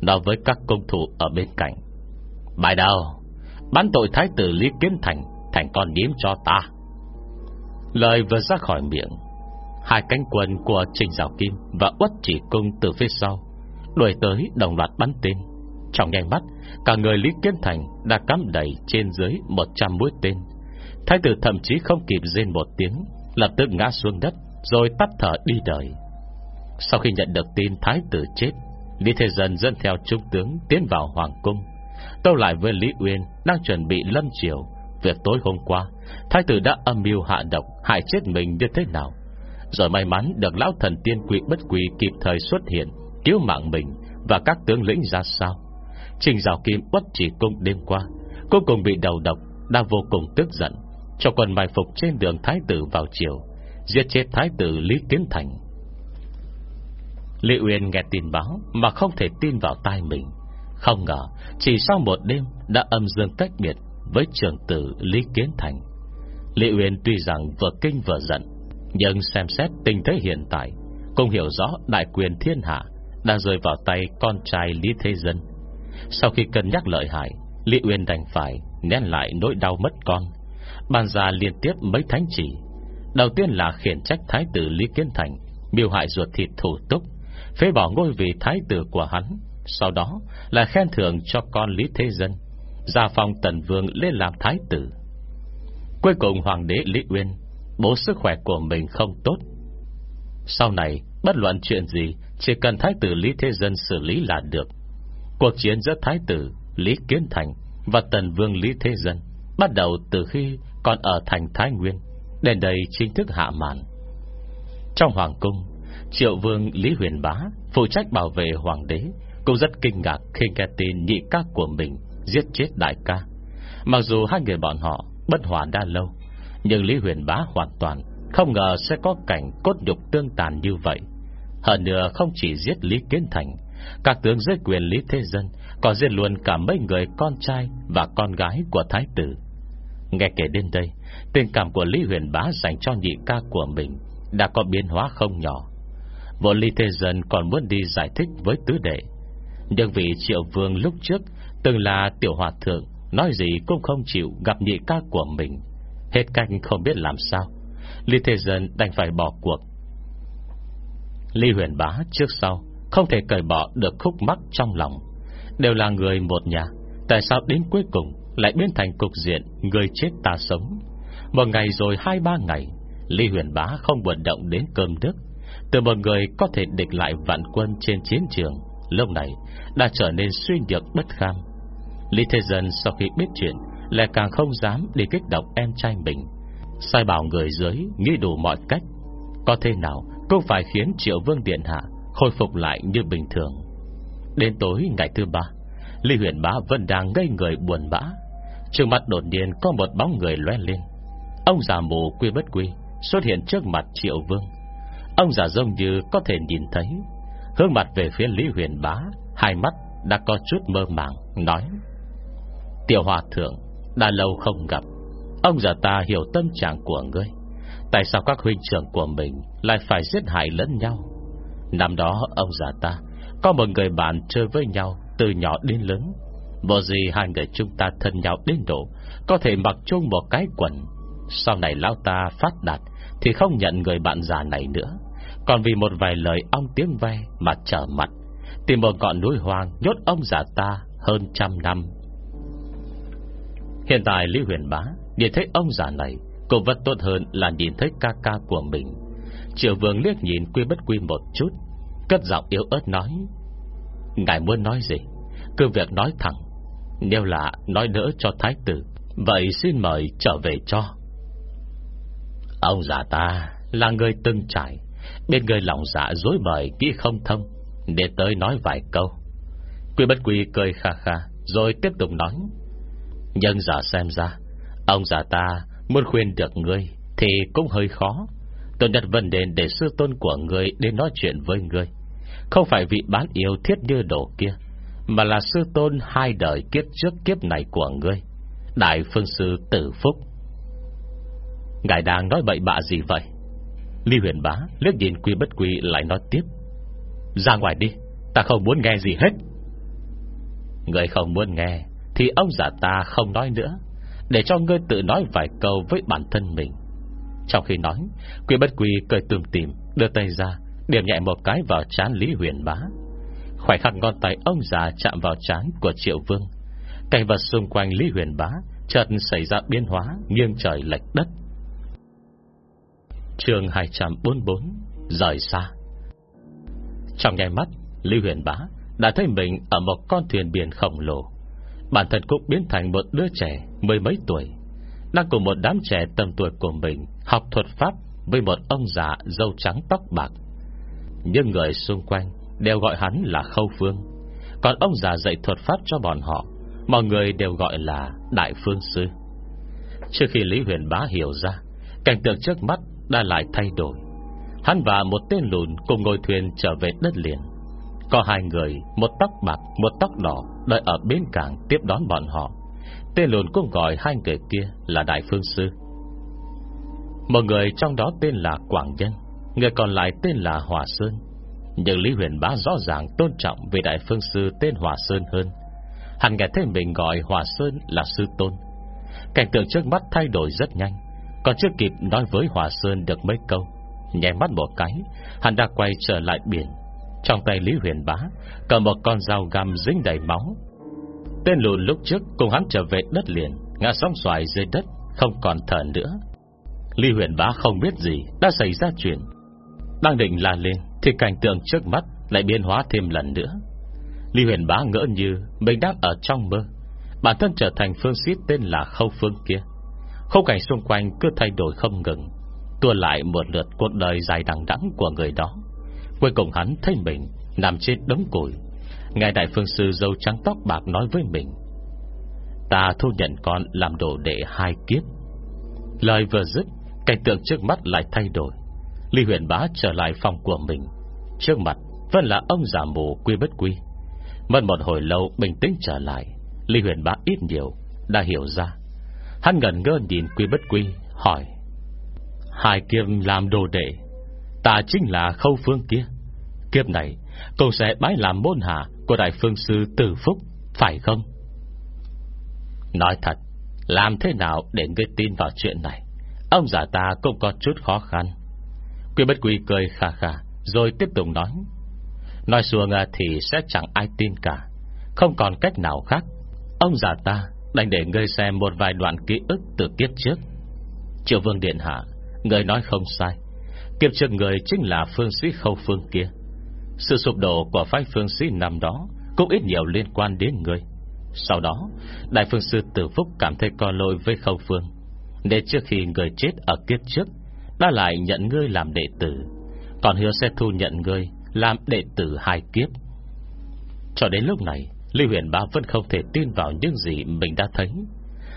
Nói với các công thủ ở bên cạnh. Bài đầu, Bắn tội thái tử Lý Kiến Thành Thành con điếm cho ta. Lời vừa ra khỏi miệng Hai cánh quân của Trình Giáo Kim Và Uất Chỉ Cung từ phía sau, Đuổi tới đồng loạt bắn tên. Trong nhanh mắt, Cả người Lý Kiến Thành đã cắm đầy trên dưới 100 mũi tên. Thái tử thậm chí không kịp rên một tiếng, Lập tức ngã xuống đất, Rồi tắt thở đi đời. Sau khi nhận được tin thái tử chết, Lý Thế Dân dẫn theo trung tướng Tiến vào Hoàng Cung. Tâu lại với Lý Uyên Đang chuẩn bị lâm chiều Việc tối hôm qua, Thái tử đã âm mưu hạ độc, Hại chết mình như thế nào? Rồi may mắn được lão thần tiên quỷ bất quỷ Kịp thời xuất hiện, Cứu mạng mình Và các tướng lĩnh ra sao. Trình rào kim bất chỉ cung đêm qua, Cuối cùng bị đầu độc Đang vô cùng tức giận, Cho quần mai phục trên đường Thái tử vào chiều Giết chết Thái tử Lý Kiến Thành. Lý Uyên nghe tin báo Mà không thể tin vào tai mình. Không ngờ, Chỉ sau một đêm Đã âm dương cách biệt Với trường tử Lý Kiến Thành. Lý Uyên tuy rằng vừa kinh vừa giận nhưng xem xét tình thế hiện tại, Cũng hiểu rõ đại quyền thiên hạ Đang rơi vào tay con trai Lý Thế Dân. Sau khi cân nhắc lợi hại, Lý Uyên đành phải nén lại nỗi đau mất con, Bàn ra liên tiếp mấy thánh chỉ. Đầu tiên là khiển trách thái tử Lý Kiến Thành Miêu hại ruột thịt thủ túc, Phế bỏ ngôi vị thái tử của hắn, Sau đó là khen thưởng cho con Lý Thế Dân, Gia phong tần vương lên làm thái tử. Cuối cùng hoàng đế Lý Uyên Bố sức khỏe của mình không tốt. Sau này, Bất luận chuyện gì, Chỉ cần thái tử Lý Thế Dân xử lý là được. Cuộc chiến giữa thái tử Lý Kiến Thành Và tần vương Lý Thế Dân Bắt đầu từ khi còn ở thành Thái Nguyên, Đến đây chính thức hạ màn. Trong hoàng cung, Triệu vương Lý Huyền Bá Phụ trách bảo vệ hoàng đế, Cũng rất kinh ngạc khi nghe tin nhị ca của mình Giết chết đại ca. Mặc dù hai người bọn họ bất hòa đã lâu nhưng Lý Huyền Bá hoàn toàn Không ngờ sẽ có cảnh cốt nhục tương tàn như vậy. Hơn nữa không chỉ giết Lý Kiến Thành, Các tướng dưới quyền Lý Thế Dân Còn giết luôn cả mấy người con trai Và con gái của Thái tử. Nghe kể đến đây, Tình cảm của Lý Huyền Bá dành cho nhị ca của mình Đã có biến hóa không nhỏ. Võ Lý thế dân còn muốn đi giải thích với tứ đệ. Nhưng vì triệu vương lúc trước Từng là tiểu hòa thượng, Nói gì cũng không chịu gặp nhị ca của mình. Hết canh không biết làm sao. Lý thế dân đành phải bỏ cuộc. Lý huyền bá trước sau Không thể cởi bỏ được khúc mắc trong lòng. Đều là người một nhà, Tại sao đến cuối cùng Lại biến thành cục diện Người chết ta sống? Một ngày rồi hai ba ngày, Lý huyền bá không vận động đến cơm nước. Từ một người có thể địch lại vạn quân trên chiến trường, Lúc này Đã trở nên suy nhược bất kham. Lý Thế Dân sau khi biết chuyện lại càng không dám để kích động em trai mình. Sai bảo người dưới Nghĩ đủ mọi cách. Có thể nào cũng phải khiến Triệu Vương Điện Hạ Khôi phục lại như bình thường. Đến tối ngày thứ ba, Lý huyền bá vẫn đang ngây người buồn bã. Trước mặt đột nhiên có một bóng người loe lên. Ông già mù quy bất quy Xuất hiện trước mặt triệu vương. Ông già giống như có thể nhìn thấy. Hướng mặt về phía Lý huyền bá, Hai mắt đã có chút mơ màng, Nói, Tiểu hòa thượng đã lâu không gặp. Ông già ta hiểu tâm trạng của ngươi. Tại sao các huynh trưởng của mình Lại phải giết hại lẫn nhau? Năm đó, ông già ta, Có một người bạn chơi với nhau Từ nhỏ đến lớn. Bộ gì hai người chúng ta thân nhau đến độ, Có thể mặc chung một cái quần. Sau này lão ta phát đạt, Thì không nhận người bạn già này nữa. Còn vì một vài lời ong tiếng ve Mà trở mặt, Tìm một ngọn núi hoang nhốt ông già ta Hơn trăm năm. Hiện tại Lý Huyền Bá Nhìn thấy ông già này Cũng vật tốt hơn là nhìn thấy ca ca của mình. Triệu vương liếc nhìn quy bất quy một chút, Cất giọng yếu ớt nói, Ngài muốn nói gì? Cứ việc nói thẳng, Nếu là nói đỡ cho thái tử, Vậy xin mời trở về cho. Ông già ta Là người từng trải, Bên người lòng dạ dối bời Kỹ không thông, Để tới nói vài câu. Quy bất quy cười kha kha, Rồi tiếp tục nói nhưng giả xem ra, Ông già ta muốn khuyên được ngươi Thì cũng hơi khó. Tôi đặt vấn đề để sư tôn của ngươi Đến nói chuyện với ngươi. Không phải vị bán yêu thiết như đồ kia, Mà là sư tôn hai đời kiếp trước kiếp này của ngươi. Đại phương sư tử phúc. Ngài đang nói bậy bạ gì vậy? Ly huyền bá liếc nhìn quy bất quy lại nói tiếp. Ra ngoài đi, Ta không muốn nghe gì hết. Người không muốn nghe thì ông già ta không nói nữa, Để cho ngươi tự nói vài câu với bản thân mình. Trong khi nói, Quỷ bất quỷ cười tùm tìm, Đưa tay ra, Điểm nhẹ một cái vào chán Lý huyền bá. Khoảnh khắc ngón tay ông già chạm vào chán của triệu vương. Cảnh vật xung quanh Lý huyền bá Chợt xảy ra biến hóa, Nghiêng trời lệch đất. Trường 244 Rời xa. Trong nháy mắt, Lý huyền bá đã thấy mình ở một con thuyền biển khổng lồ. Bản thân cũng biến thành một đứa trẻ Mười mấy tuổi. Đang cùng một đám trẻ tầm tuổi của mình Học thuật pháp với một ông già Dâu trắng tóc bạc. Nhưng người xung quanh Đều gọi hắn là Khâu Phương. Còn ông già dạy thuật pháp cho bọn họ, Mọi người đều gọi là Đại Phương Sư. Trước khi Lý Huyền Bá hiểu ra, Cảnh tượng trước mắt đã lại thay đổi. Hắn và một tên lùn cùng ngồi thuyền trở về đất liền. Có hai người Một tóc bạc, một tóc đỏ Đợi ở bến cảng tiếp đón bọn họ. Tên lùn cũng gọi hai người kia Là Đại Phương Sư. Một người trong đó tên là Quảng Nhân Người còn lại tên là Hòa Sơn. Nhưng Lý Huyền Bá rõ ràng tôn trọng Về Đại Phương Sư tên Hòa Sơn hơn. Hắn nghe thấy mình gọi Hòa Sơn là Sư Tôn. Cảnh tượng trước mắt thay đổi rất nhanh Còn chưa kịp nói với Hòa Sơn được mấy câu. Nhẹ mắt một cái Hắn đã quay trở lại biển trong tay Lý Huyền Bá, Cầm một con dao găm dính đầy máu. Tên lùn lúc trước cùng hắn trở về đất liền, Ngã sóng xoài dưới đất, Không còn thở nữa. Lý huyền bá không biết gì, Đã xảy ra chuyện. Đang định la lên, Thì cảnh tượng trước mắt lại biến hóa thêm lần nữa. Lý huyền bá ngỡ như Mình đang ở trong mơ. Bản thân trở thành phương xít tên là Khâu Phương kia. Không cảnh xung quanh cứ thay đổi không ngừng, Tua lại một lượt cuộc đời dài đằng đẵng của người đó. Cuối cùng hắn thấy mình Nằm trên đống củi. Ngài Đại Phương Sư dâu trắng tóc bạc nói với mình, Ta thu nhận con làm đồ đệ hai kiếp. Lời vừa dứt, Cảnh tượng trước mắt lại thay đổi. Lý huyền bá trở lại phòng của mình. Trước mặt vẫn là ông già mù quy bất quy. Mất một hồi lâu bình tĩnh trở lại, Lý huyền bá ít nhiều Đã hiểu ra. Hắn ngẩn ngơ nhìn quy bất quy, Hỏi, Hai kiếp làm đồ đệ Ta chính là khâu phương kia. Kiếp này, Cậu sẽ bái làm môn hạ Của đại phương sư Tử Phúc, Phải không? Nói thật, Làm thế nào để ngươi tin vào chuyện này? Ông giả ta cũng có chút khó khăn. Quy bất quy cười khà khà, Rồi tiếp tục nói. Nói xuồng à, thì sẽ chẳng ai tin cả. Không còn cách nào khác. Ông già ta đành để ngươi xem Một vài đoạn ký ức từ kiếp trước. Triệu vương điện hạ Người nói không sai. Kiếp trước người chính là phương sĩ khâu phương kia. Sự sụp đổ của phái phương sĩ năm đó Cũng ít nhiều liên quan đến người. Sau đó, Đại phương sư tử phúc cảm thấy co lôi với khâu phương, Nên trước khi người chết ở kiếp trước, Đã lại nhận ngươi làm đệ tử, Còn hứa sẽ thu nhận ngươi Làm đệ tử hai kiếp. Cho đến lúc này, Lưu huyền bá vẫn không thể tin vào những gì mình đã thấy.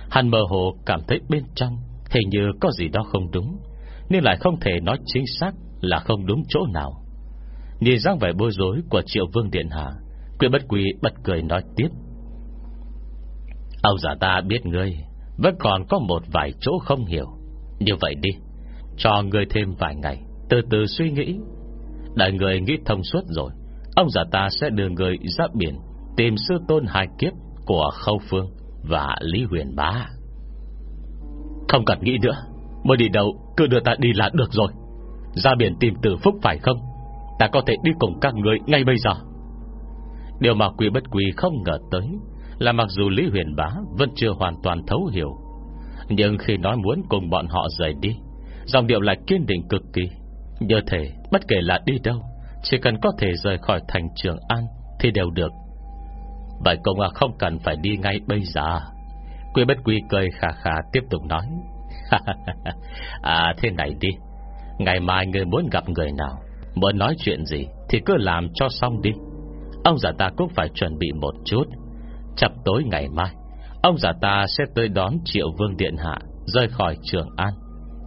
Hắn mơ hồ cảm thấy bên trong Hình như có gì đó không đúng nhưng lại không thể nói chính xác Là không đúng chỗ nào. Nhìn dáng vẻ bối rối của triệu vương điện hạ Quyện bất quỳ bật cười nói tiếp. Ông giả ta biết ngươi, Vẫn còn có một vài chỗ không hiểu. Như vậy đi, Cho ngươi thêm vài ngày, Từ từ suy nghĩ. Đợi người nghĩ thông suốt rồi, Ông giả ta sẽ đưa người ra biển, Tìm sư tôn hai kiếp Của Khâu Phương và Lý Huyền Bá. Không cần nghĩ nữa Mới đi đâu, cứ đưa ta đi là được rồi. Ra biển tìm tử phúc phải không? Ta có thể đi cùng các người ngay bây giờ. Điều mà quý bất quý không ngờ tới Là mặc dù Lý Huyền Bá Vẫn chưa hoàn toàn thấu hiểu, Nhưng khi nói muốn cùng bọn họ rời đi Dòng điệu lại kiên định cực kỳ. Như thể bất kể là đi đâu, Chỉ cần có thể rời khỏi thành Trường An Thì đều được. Vậy công à không cần phải đi ngay bây giờ. Quy bất quy cười khà khà tiếp tục nói. <laughs> À thế này đi. Ngày mai người muốn gặp người nào, Muốn nói chuyện gì Thì cứ làm cho xong đi. Ông già ta cũng phải chuẩn bị một chút. Chập tối ngày mai, Ông già ta sẽ tới đón triệu vương điện hạ, Rời khỏi trường an.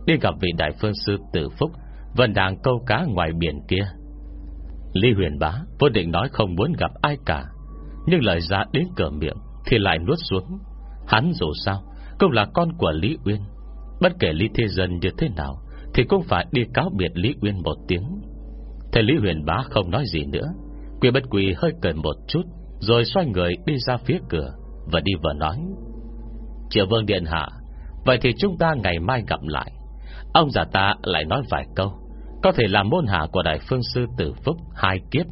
Đi gặp vị đại phương sư tử phúc Vẫn đang câu cá ngoài biển kia. Lý huyền bá Vô định nói không muốn gặp ai cả, Nhưng lời ra đến cửa miệng Thì lại nuốt xuống. Hắn dù sao cũng là con của Lý Uyên Bất kể Lý Thế Dân như thế nào, Thì cũng phải đi cáo biệt Lý Uyên một tiếng. Thầy Lý Huyền Bá không nói gì nữa. Quy bất quỳ hơi cười một chút, Rồi xoay người đi ra phía cửa Và đi vừa nói. Triệu Vương Điện Hạ, Vậy thì chúng ta ngày mai gặp lại. Ông già ta lại nói vài câu. Có thể làm môn hạ của Đại Phương Sư Tử Phúc Hai kiếp.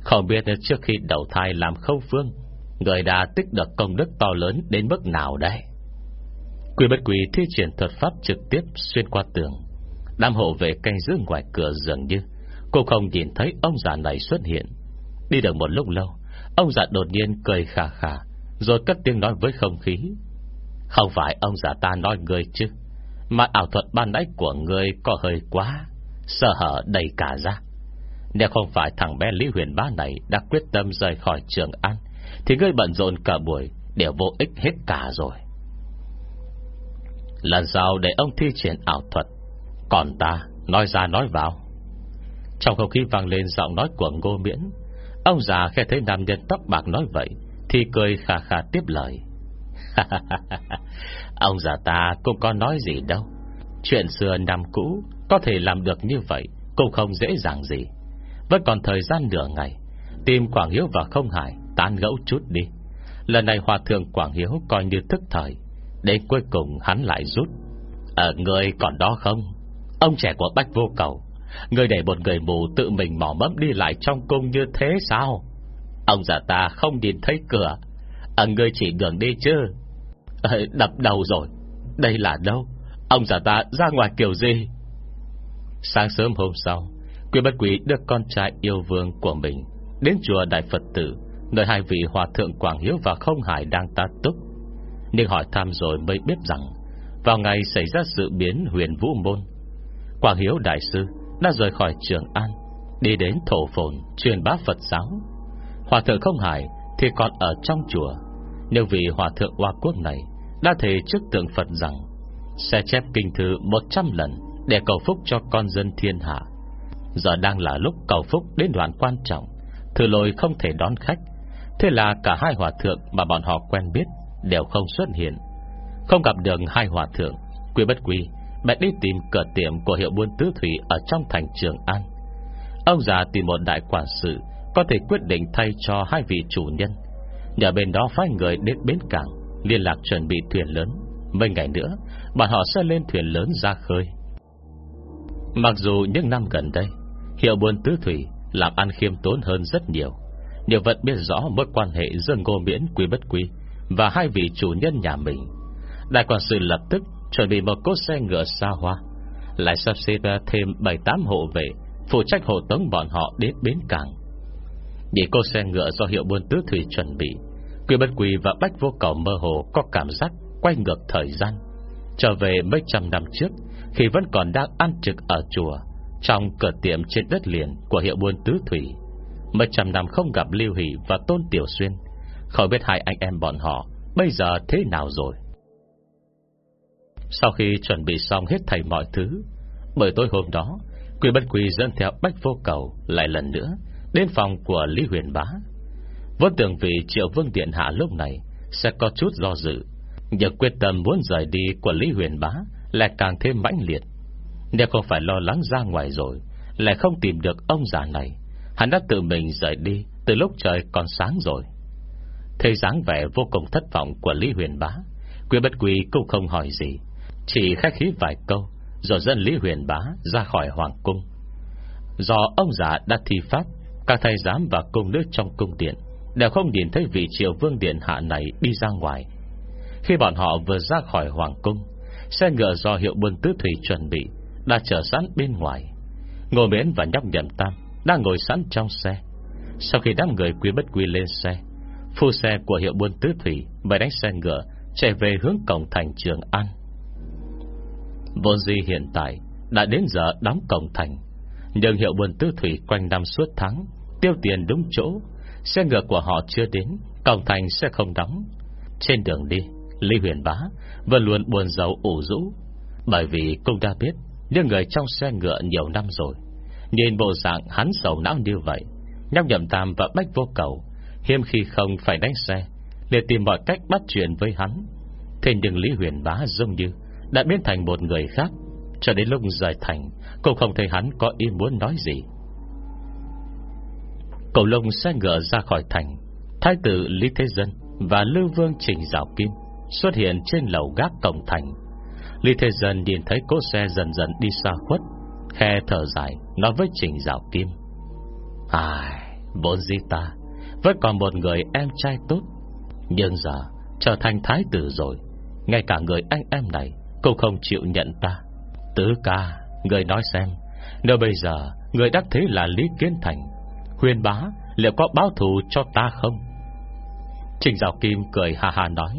Không biết trước khi đầu thai làm khâu phương, Người đã tích được công đức to lớn Đến mức nào đây Quỷ bất quỷ thi triển thuật pháp trực tiếp Xuyên qua tường. Đám hộ vệ canh giữ ngoài cửa dường như. Cô không nhìn thấy ông già này xuất hiện. Đi được một lúc lâu Ông già đột nhiên cười khà khà Rồi cất tiếng nói với không khí. Không phải ông già ta nói người chứ Mà ảo thuật ban nãy của người có hơi quá Sơ hở đầy cả ra Nếu không phải thằng bé Lý Huyền Bá này Đã quyết tâm rời khỏi trường ăn, Thì ngươi bận rộn cả buổi Đều vô ích hết cả rồi. Lần sau để ông thi triển ảo thuật. Còn ta, nói ra nói vào. Trong không khí vang lên giọng nói của Ngô Miễn, Ông già khi thấy nam nhân tóc bạc nói vậy, Thì cười khà khà tiếp lời. <laughs> Ông già ta cũng có nói gì đâu. Chuyện xưa năm cũ, Có thể làm được như vậy Cũng không dễ dàng gì. Vẫn còn thời gian nửa ngày, Tìm Quảng Hiếu và Không Hải Tán gẫu chút đi. Lần này Hòa Thượng Quảng Hiếu coi như thức thời Đến cuối cùng hắn lại rút. Ờ, Ở người còn đó không? Ông trẻ của Bách Vô Cầu Người để một người mù tự mình mỏ mẫm đi lại trong cung như thế sao? Ông già ta không nhìn thấy cửa. Ờ, Ở người chỉ ngừng đi chứ. À, Đập đầu rồi. Đây là đâu? Ông già ta ra ngoài kiểu gì? Sáng sớm hôm sau Quý bất quý đưa con trai yêu vương của mình Đến chùa Đại Phật Tử Nơi hai vị hòa thượng Quảng Hiếu và Không Hải đang ta túc. Nhưng hỏi thăm rồi mới biết rằng, Vào ngày xảy ra sự biến huyền vũ môn Quảng Hiếu Đại Sư Đã rời khỏi Trường An, Đi đến thổ phồn truyền bá Phật giáo. Hòa thượng Không Hải Thì còn ở trong chùa. Nhưng vì hòa thượng Hoa Quốc này Đã thề trước tượng Phật rằng, Sẽ chép kinh thư 100 lần Để cầu phúc cho con dân thiên hạ. Giờ đang là lúc cầu phúc đến đoạn quan trọng, Thử lôi không thể đón khách. Thế là cả hai hòa thượng mà bọn họ quen biết Đều không xuất hiện. Không gặp được hai hòa thượng Quy bất quy bèn đi tìm cửa tiệm của hiệu buôn tứ thủy Ở trong thành Trường An. Ông già tìm một đại quản sự Có thể quyết định thay cho hai vị chủ nhân. Nhà bên đó phái người đến bến cảng, Liên lạc chuẩn bị thuyền lớn. Mấy ngày nữa, Bọn họ sẽ lên thuyền lớn ra khơi. Mặc dù những năm gần đây, Hiệu buôn tứ thủy Làm ăn khiêm tốn hơn rất nhiều Nhiều vật biết rõ mối quan hệ giữa ngô miễn, quý bất quý và hai vị chủ nhân nhà mình. Đại quản sự lập tức Chuẩn bị một cốt xe ngựa xa hoa, Lại sắp xếp thêm 7-8 hộ vệ, Phụ trách hộ tống bọn họ đến bến cảng. Nhìn cô xe ngựa do hiệu buôn tứ thủy chuẩn bị Quý bất quỳ và bách vô cầu mơ hồ Có cảm giác quay ngược thời gian. Trở về mấy trăm năm trước, Khi vẫn còn đang ăn trực ở chùa, Trong cửa tiệm trên đất liền Của hiệu buôn tứ thủy, Mấy trăm năm không gặp Lưu Hỷ và Tôn Tiểu Xuyên. Không biết hai anh em bọn họ Bây giờ thế nào rồi. Sau khi chuẩn bị xong hết thầy mọi thứ Bởi tối hôm đó Quỷ bất quỷ dẫn theo bách vô cầu Lại lần nữa Đến phòng của Lý Huyền Bá. Vốn tưởng vì triệu vương điện hạ lúc này Sẽ có chút do dự Nhưng quyết tâm muốn rời đi của Lý Huyền Bá Lại càng thêm mãnh liệt. Nếu không phải lo lắng ra ngoài rồi, Lại không tìm được ông già này, Hắn đã tự mình rời đi Từ lúc trời còn sáng rồi. Thấy dáng vẻ vô cùng thất vọng của Lý Huyền Bá, Quý bất quý cũng không hỏi gì, Chỉ khách khí vài câu, Rồi dẫn Lý Huyền Bá ra khỏi Hoàng Cung. Do ông già đã thi pháp, Các thầy giám và cung nữ trong cung điện Đều không nhìn thấy vị triều vương điện hạ này đi ra ngoài. Khi bọn họ vừa ra khỏi Hoàng Cung, Xe ngựa do hiệu buôn tứ thủy chuẩn bị Đã chờ sẵn bên ngoài. Ngô Miễn và nhóc nhậm tam Đang ngồi sẵn trong xe. Sau khi đám người quý bất quy lên xe Phu xe của hiệu buôn tứ thủy Mới đánh xe ngựa, Chạy về hướng cổng thành Trường An. Vốn gì hiện tại Đã đến giờ đóng cổng thành, Nhưng hiệu buôn tứ thủy quanh năm suốt tháng, Tiêu tiền đúng chỗ. Xe ngựa của họ chưa đến, Cổng thành sẽ không đóng. Trên đường đi, Lý huyền bá Vẫn luôn buồn giàu ủ rũ, Bởi vì cũng đã biết Những người trong xe ngựa nhiều năm rồi, Nhìn bộ dạng hắn sầu não như vậy, Nhóc nhậm tam và bách vô cầu hiếm khi không phải đánh xe, Để tìm mọi cách bắt chuyện với hắn. Thế nhưng Lý huyền bá giống như Đã biến thành một người khác, Cho đến lúc rời thành Cũng không thấy hắn có ý muốn nói gì. Cầu lông xe ngựa ra khỏi thành, Thái tử Lý Thế Dân Và Lưu Vương Trình Giảo Kim Xuất hiện trên lầu gác cổng thành. Lý Thế Dân nhìn thấy cỗ xe dần dần đi xa khuất, Khe thở dài Nói với Trình Giảo Kim, Ai, Vốn di ta vẫn còn một người em trai tốt. Nhưng giờ, trở thành thái tử rồi. Ngay cả người anh em này Cũng không chịu nhận ta. Tứ ca, Người nói xem. Nếu bây giờ, Người đắc thế là Lý Kiến Thành, Huyền bá liệu có báo thù cho ta không? Trình Giáo Kim cười hà hà nói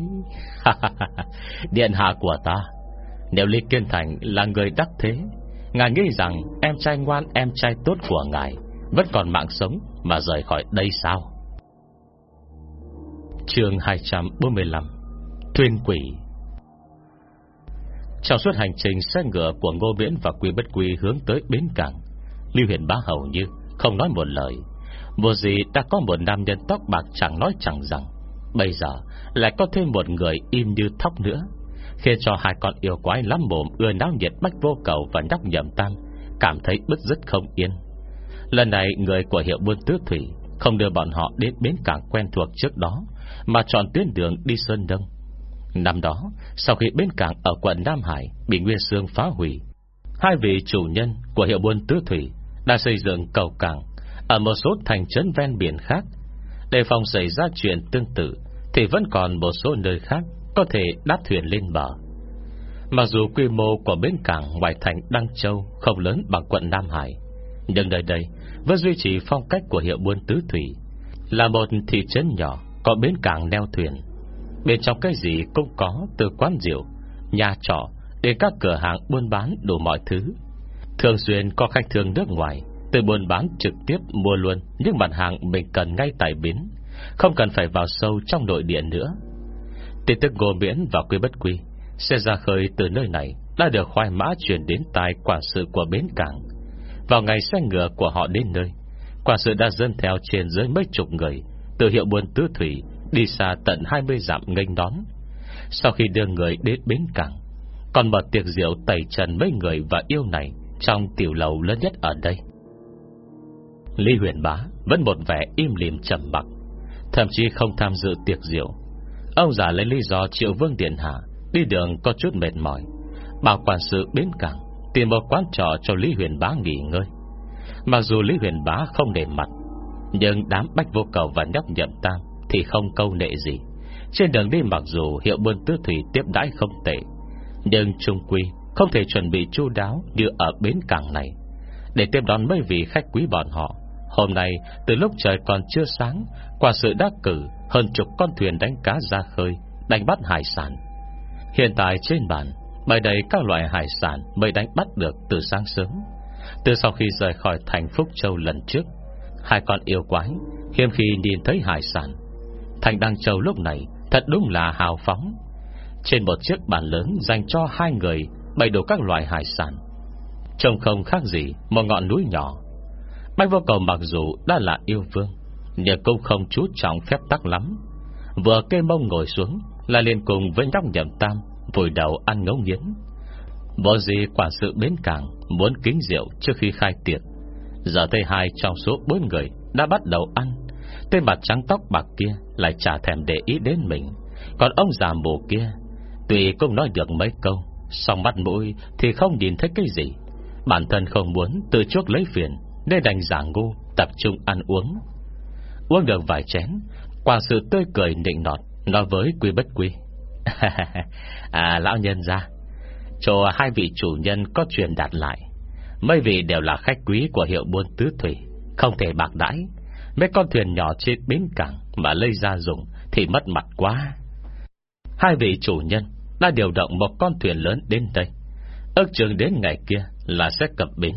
Điện hạ của ta. Nếu Lý Kiên Thành là người đắc thế, Ngài nghĩ rằng Em trai ngoan, em trai tốt của ngài Vẫn còn mạng sống Mà rời khỏi đây sao? Chương 245 Thuyên quỷ. Trong suốt hành trình xe ngựa của Ngô Viễn và Quy Bất Quy hướng tới bến cảng, Lưu Hiền Bá hầu như không nói một lời. Vô gì đã có một nam nhân tóc bạc chẳng nói chẳng rằng, Bây giờ lại có thêm một người im như thóc nữa, Khiến cho hai con yêu quái lắm mồm Ưa náo nhiệt bách vô cầu và nhóc nhầm tan Cảm thấy bứt rứt không yên. Lần này người của hiệu buôn tứ thủy Không đưa bọn họ đến bến cảng quen thuộc trước đó. Mà chọn tuyến đường đi Sơn Đông. Năm đó, Sau khi bến cảng ở quận Nam Hải Bị Nguyên Sương phá hủy, Hai vị chủ nhân của hiệu buôn tứ thủy Đã xây dựng cầu cảng Ở một số thành trấn ven biển khác. Để phòng xảy ra chuyện tương tự, Thì vẫn còn một số nơi khác Có thể đáp thuyền lên bờ. Mặc dù quy mô của bến cảng Ngoài thành Đăng Châu Không lớn bằng quận Nam Hải, Nhưng nơi đây vẫn duy trì phong cách của hiệu buôn tứ thủy Là một thị trấn nhỏ có bến cảng neo thuyền. Bên trong cái gì cũng có Từ quán rượu, nhà trọ Đến các cửa hàng buôn bán đủ mọi thứ. Thường xuyên có khách thương nước ngoài Từ buôn bán trực tiếp mua luôn Những mặt hàng mình cần ngay tại bến Không cần phải vào sâu trong nội địa nữa. Tin tức ngô miễn và quy bất quy Xe ra khơi từ nơi này Đã được khoai mã chuyển đến tài quản sự của bến cảng. Vào ngày xe ngựa của họ đến nơi Quản sự đã dân theo trên dưới mấy chục người từ hiệu buôn tứ thủy, Đi xa tận 20 dặm nghênh đón. Sau khi đưa người đến bến cảng, Còn mở tiệc rượu tẩy trần mấy người và yêu này Trong tiểu lầu lớn nhất ở đây. Lý huyền bá Vẫn một vẻ im lìm trầm mặc, Thậm chí không tham dự tiệc rượu. Ông già lấy lý do triệu vương điện hạ Đi đường có chút mệt mỏi, Bảo quản sự bến cảng Tìm một quán trọ cho Lý huyền bá nghỉ ngơi. Mặc dù Lý huyền bá không để mặt nhưng đám bách vô cầu và nhóc nhậm tam Thì không câu nệ gì. Trên đường đi mặc dù hiệu buôn tứ thủy tiếp đãi không tệ, Nhưng trung quy Không thể chuẩn bị chu đáo Như ở bến cảng này. Để tiếp đón mấy vị khách quý bọn họ, Hôm nay từ lúc trời còn chưa sáng, qua sự đắc cử, Hơn chục con thuyền đánh cá ra khơi, Đánh bắt hải sản. Hiện tại trên bàn, Bày đầy các loại hải sản Mới đánh bắt được từ sáng sớm. Từ sau khi rời khỏi thành Phúc Châu lần trước Hai con yêu quái, Hiếm khi nhìn thấy hải sản. Thành Đăng Châu lúc này Thật đúng là hào phóng. Trên một chiếc bàn lớn dành cho hai người Bày đủ các loại hải sản. Trông không khác gì Một ngọn núi nhỏ. Bách vô cầu mặc dù đã là yêu vương, Nhưng cũng không chú trọng phép tắc lắm. Vừa kê mông ngồi xuống Là liền cùng với nhóc nhậm tam Vùi đầu ăn ngấu nghiến. Bộ gì quản sự bến cảng Muốn kính rượu trước khi khai tiệc. Giờ thấy hai trong số bốn người Đã bắt đầu ăn. Tên mặt trắng tóc bạc kia Lại chả thèm để ý đến mình. Còn ông già mù kia, Tuy cũng nói được mấy câu Xong mắt mũi thì không nhìn thấy cái gì. Bản thân không muốn từ chuốc lấy phiền, Nên đành giả ngu, Tập trung ăn uống. Uống được vài chén, Qua sự tươi cười nịnh nọt, Nói với quy bất quy. <laughs> À lão nhân ra Cho hai vị chủ nhân có truyền đạt lại. Mấy vị đều là khách quý Của hiệu buôn tứ thủy. Không thể bạc đãi. Mấy con thuyền nhỏ trên bến cảng Mà lây ra dùng Thì mất mặt quá. Hai vị chủ nhân Đã điều động một con thuyền lớn đến đây. Ước chừng đến ngày kia Là sẽ cập bến.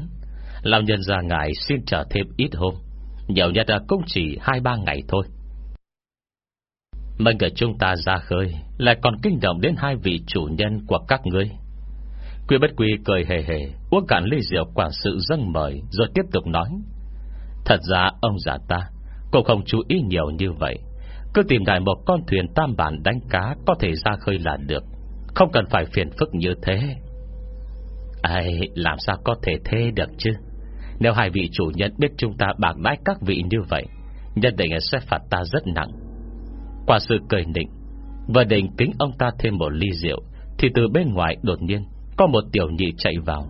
Làm nhân ra ngài xin chờ thêm ít hôm. Nhiều nhất là cũng chỉ hai ba ngày thôi. Mấy người chúng ta ra khơi, Lại còn kinh động đến hai vị chủ nhân của các ngươi. Quy bất quy cười hề hề, Uống cạn ly rượu quản sự dâng mời, Rồi tiếp tục nói. Thật ra, ông già ta Cũng không chú ý nhiều như vậy. Cứ tìm lại một con thuyền tam bản đánh cá Có thể ra khơi là được. Không cần phải phiền phức như thế. Ai, làm sao có thể thế được chứ? Nếu hai vị chủ nhân biết chúng ta bạc đái các vị như vậy, Nhất định sẽ phạt ta rất nặng. Quả sự cười nịnh Và định kính ông ta thêm một ly rượu, Thì từ bên ngoài đột nhiên có một tiểu nhị chạy vào.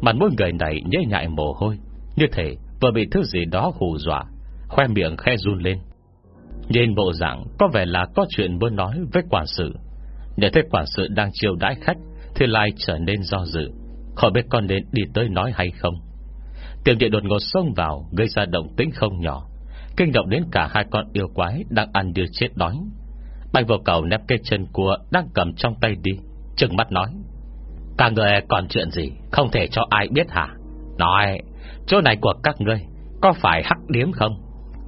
Mặt mỗi người này nhễ nhại mồ hôi, Như thể vừa bị thứ gì đó hù dọa, Khoe miệng khe run lên. Nhìn bộ dạng, có vẻ là có chuyện muốn nói với quản sự. Nhờ thấy quản sự đang chiều đãi khách, Thì lại trở nên do dự. Khỏi biết con nên đi tới nói hay không. Tiểu nhị đột ngột xông vào, Gây ra động tĩnh không nhỏ. Kinh động đến cả hai con yêu quái Đang ăn như chết đói. Bạch vô cầu nép cây chân cua Đang cầm trong tay đi, Trừng mắt nói. Các người còn chuyện gì? Không thể cho ai biết hả? Nói, chỗ này của các ngươi Có phải hắc điếm không?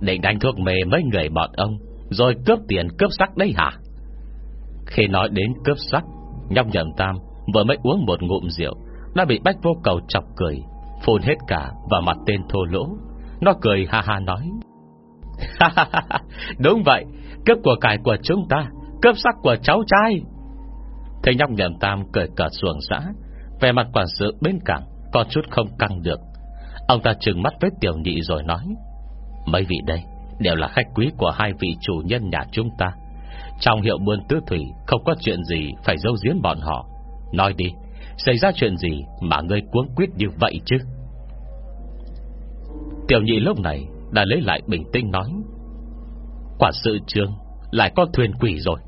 Định đánh thuốc mê mấy người bọn ông, Rồi cướp tiền cướp sắc đấy hả? Khi nói đến cướp sắc, Nhóc nhầm tam vừa mới uống một ngụm rượu Đã bị bách vô cầu chọc cười, Phun hết cả vào mặt tên thô lỗ. Nó cười ha ha nói Đúng vậy, Cướp của cải của chúng ta, Cướp sắc của cháu trai thế nhóc nhầm tam cười cợt xuồng xã Về mặt quản sự bên cạnh Có chút không căng được. Ông ta trừng mắt với tiểu nhị rồi nói, Mấy vị đây, Đều là khách quý của hai vị chủ nhân nhà chúng ta. Trong hiệu buôn tứ thủy, Không có chuyện gì phải dâu giếm bọn họ. Nói đi, Xảy ra chuyện gì mà ngươi cuống quyết như vậy chứ? Tiểu nhị lúc này đã lấy lại bình tĩnh nói, Quản sự trương, Lại có thuyền quỷ rồi.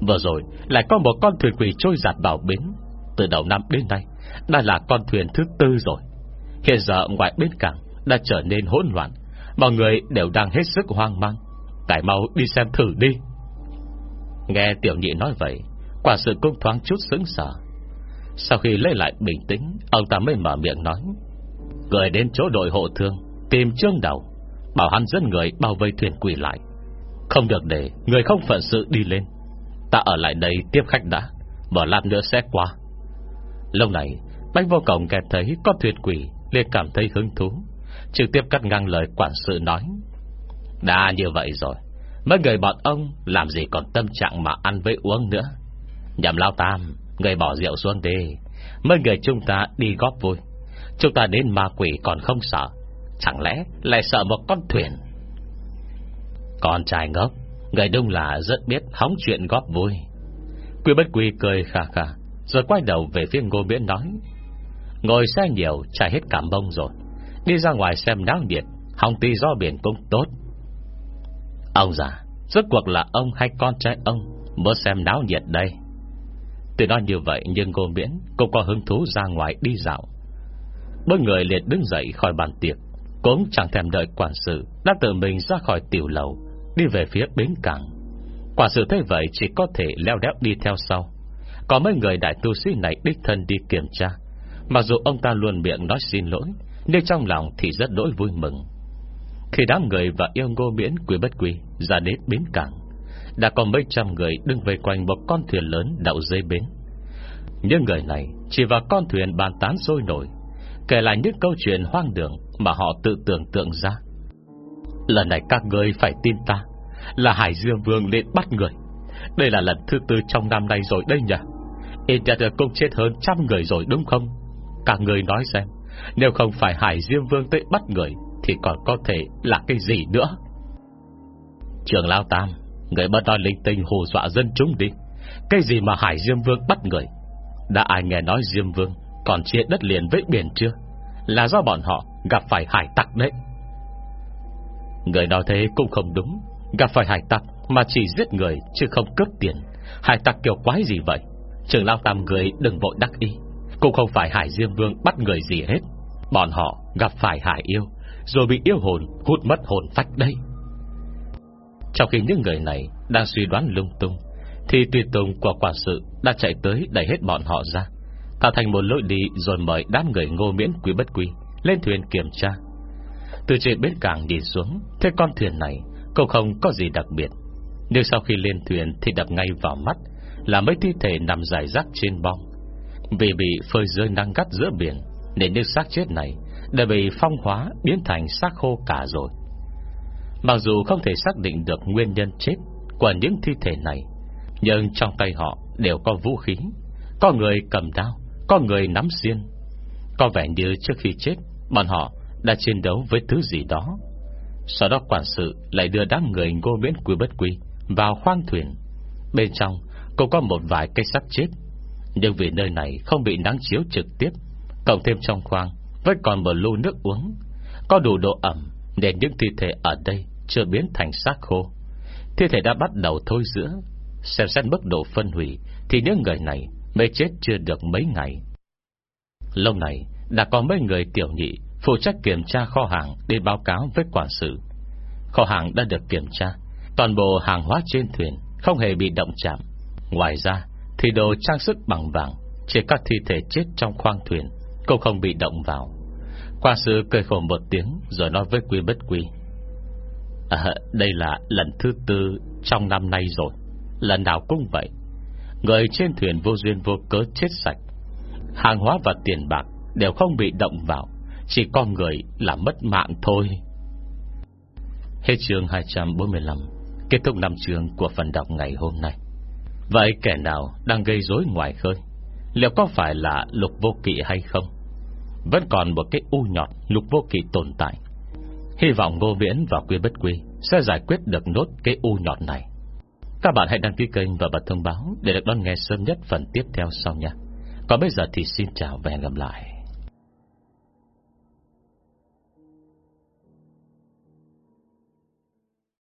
Vừa rồi lại có một con thuyền quỷ trôi giặt vào bến. Từ đầu năm đến nay, Đã là con thuyền thứ tư rồi. Hiện giờ ngoài bến cảng Đã trở nên hỗn loạn. Mọi người đều đang hết sức hoang mang. Cải mau đi xem thử đi. Nghe tiểu nhị nói vậy, Quả sự cũng thoáng chút sững sờ. Sau khi lấy lại bình tĩnh, Ông ta mới mở miệng nói, Cười đến chỗ đội hộ thương, Tìm trương đầu, Bảo hắn dẫn người bao vây thuyền quỷ lại. Không được để người không phận sự đi lên. Ta ở lại đây tiếp khách đã, Mở lát nữa sẽ qua. Lâu này, Bách vô cổng nghe thấy có thuyền quỷ, liền cảm thấy hứng thú. Trực tiếp cắt ngang lời quản sự nói, Đã như vậy rồi, Mấy người bọn ông Làm gì còn tâm trạng mà ăn với uống nữa? Nhằm lao tam, Người bỏ rượu xuống đi, Mấy người chúng ta đi góp vui. Chúng ta đến ma quỷ còn không sợ, Chẳng lẽ lại sợ một con thuyền? Con trai ngốc Người đông là rất biết hóng chuyện góp vui. Quy bất quy cười khà khà, Rồi quay đầu về phía ngô miễn nói, Ngồi xe nhiều chạy hết cảm bông rồi. Đi ra ngoài xem náo nhiệt Hòng tì do biển cũng tốt. Ông già, Rốt cuộc là ông hay con trai ông? Muốn xem náo nhiệt đây. Tuy nói như vậy, nhưng ngô miễn Cũng có hứng thú ra ngoài đi dạo. Bốn người liệt đứng dậy khỏi bàn tiệc, Cũng chẳng thèm đợi quản sự Đã tự mình ra khỏi tiểu lầu. Đi về phía bến cảng. Quả sự thế vậy, chỉ có thể leo đéo đi theo sau. Có mấy người đại tu sĩ này Đích thân đi kiểm tra. Mặc dù ông ta luôn miệng nói xin lỗi, Nhưng trong lòng thì rất đỗi vui mừng. Khi đám người và yêu ngô miễn Quý bất quy ra đến bến cảng, Đã có mấy trăm người đứng vây quanh Một con thuyền lớn đậu dưới bến. Những người này chỉ vào con thuyền bàn tán sôi nổi, Kể lại những câu chuyện hoang đường Mà họ tự tưởng tượng ra. Lần này các người phải tin ta, Là Hải Dương Vương lên bắt người. Đây là lần thứ tư trong năm nay rồi đây nhỉ? Internet cũng chết hơn trăm người rồi đúng không? Các người nói xem, Nếu không phải Hải Dương Vương tới bắt người, Thì còn có thể là cái gì nữa? Trường Lao Tam, Người bớt nói linh tinh hù dọa dân chúng đi. Cái gì mà Hải Diêm Vương bắt người? Đã ai nghe nói Diêm Vương Còn chia đất liền với biển chưa? Là do bọn họ gặp phải hải tặc đấy. Người nói thế cũng không đúng. Gặp phải hải tặc mà chỉ giết người Chứ không cướp tiền. Hải tặc kiểu quái gì vậy? Trường Lao Tam người đừng vội đắc ý. Cũng không phải Hải Diêm Vương bắt người gì hết. Bọn họ gặp phải Hải yêu, Rồi bị yêu hồn hút mất hồn phách đây Trong khi những người này Đang suy đoán lung tung, Thì tùy tùng của quản sự Đã chạy tới đẩy hết bọn họ ra, Tạo thành một lối đi rồi mời đám người ngô miễn quý bất quý Lên thuyền kiểm tra từ trên bến cảng nhìn xuống Thế con thuyền này Cũng không có gì đặc biệt. Nhưng sau khi lên thuyền Thì đập ngay vào mắt, Là mấy thi thể nằm dài rác trên bong. Vì bị phơi rơi năng gắt giữa biển, Nên những xác chết này Đã bị phong hóa biến thành xác khô cả rồi. Mặc dù không thể xác định được nguyên nhân chết Của những thi thể này, Nhưng trong tay họ đều có vũ khí, Có người cầm đao, Có người nắm xiên. Có vẻ như trước khi chết, Bọn họ đã chiến đấu với thứ gì đó. Sau đó quản sự lại đưa đám người ngô miễn quy bất quy vào khoang thuyền. Bên trong cũng có một vài cây xác chết. Nhưng vì nơi này không bị nắng chiếu trực tiếp, cộng thêm trong khoang vẫn còn một lô nước uống, có đủ độ ẩm nên những thi thể ở đây chưa biến thành xác khô. Thi thể đã bắt đầu thôi giữa, xem xét mức độ phân hủy thì những người này mới chết chưa được mấy ngày. Lâu này đã có mấy người tiểu nhị Phụ trách kiểm tra kho hàng Để báo cáo với quản sự. Kho hàng đã được kiểm tra. Toàn bộ hàng hóa trên thuyền Không hề bị động chạm. Ngoài ra thì đồ trang sức bằng vàng Chỉ các thi thể chết trong khoang thuyền Cũng không bị động vào. Quản sự cười khổ một tiếng Rồi nói với quy bất quy à, Đây là lần thứ tư Trong năm nay rồi. Lần nào cũng vậy Người trên thuyền vô duyên vô cớ chết sạch. Hàng hóa và tiền bạc Đều không bị động vào chỉ con người là mất mạng thôi. Hết chương 245 Kết thúc năm chương của phần đọc ngày hôm nay. Vậy kẻ nào đang gây rối ngoài khơi, Liệu có phải là lục vô kỵ hay không? Vẫn còn một cái u nhọt Lục vô kỵ tồn tại. Hy vọng Ngô Viễn và Quy Bất Quy Sẽ giải quyết được nốt cái u nhọt này. Các bạn hãy đăng ký kênh Và bật thông báo Để được đón nghe sớm nhất phần tiếp theo sau nha. Còn bây giờ thì xin chào và hẹn gặp lại.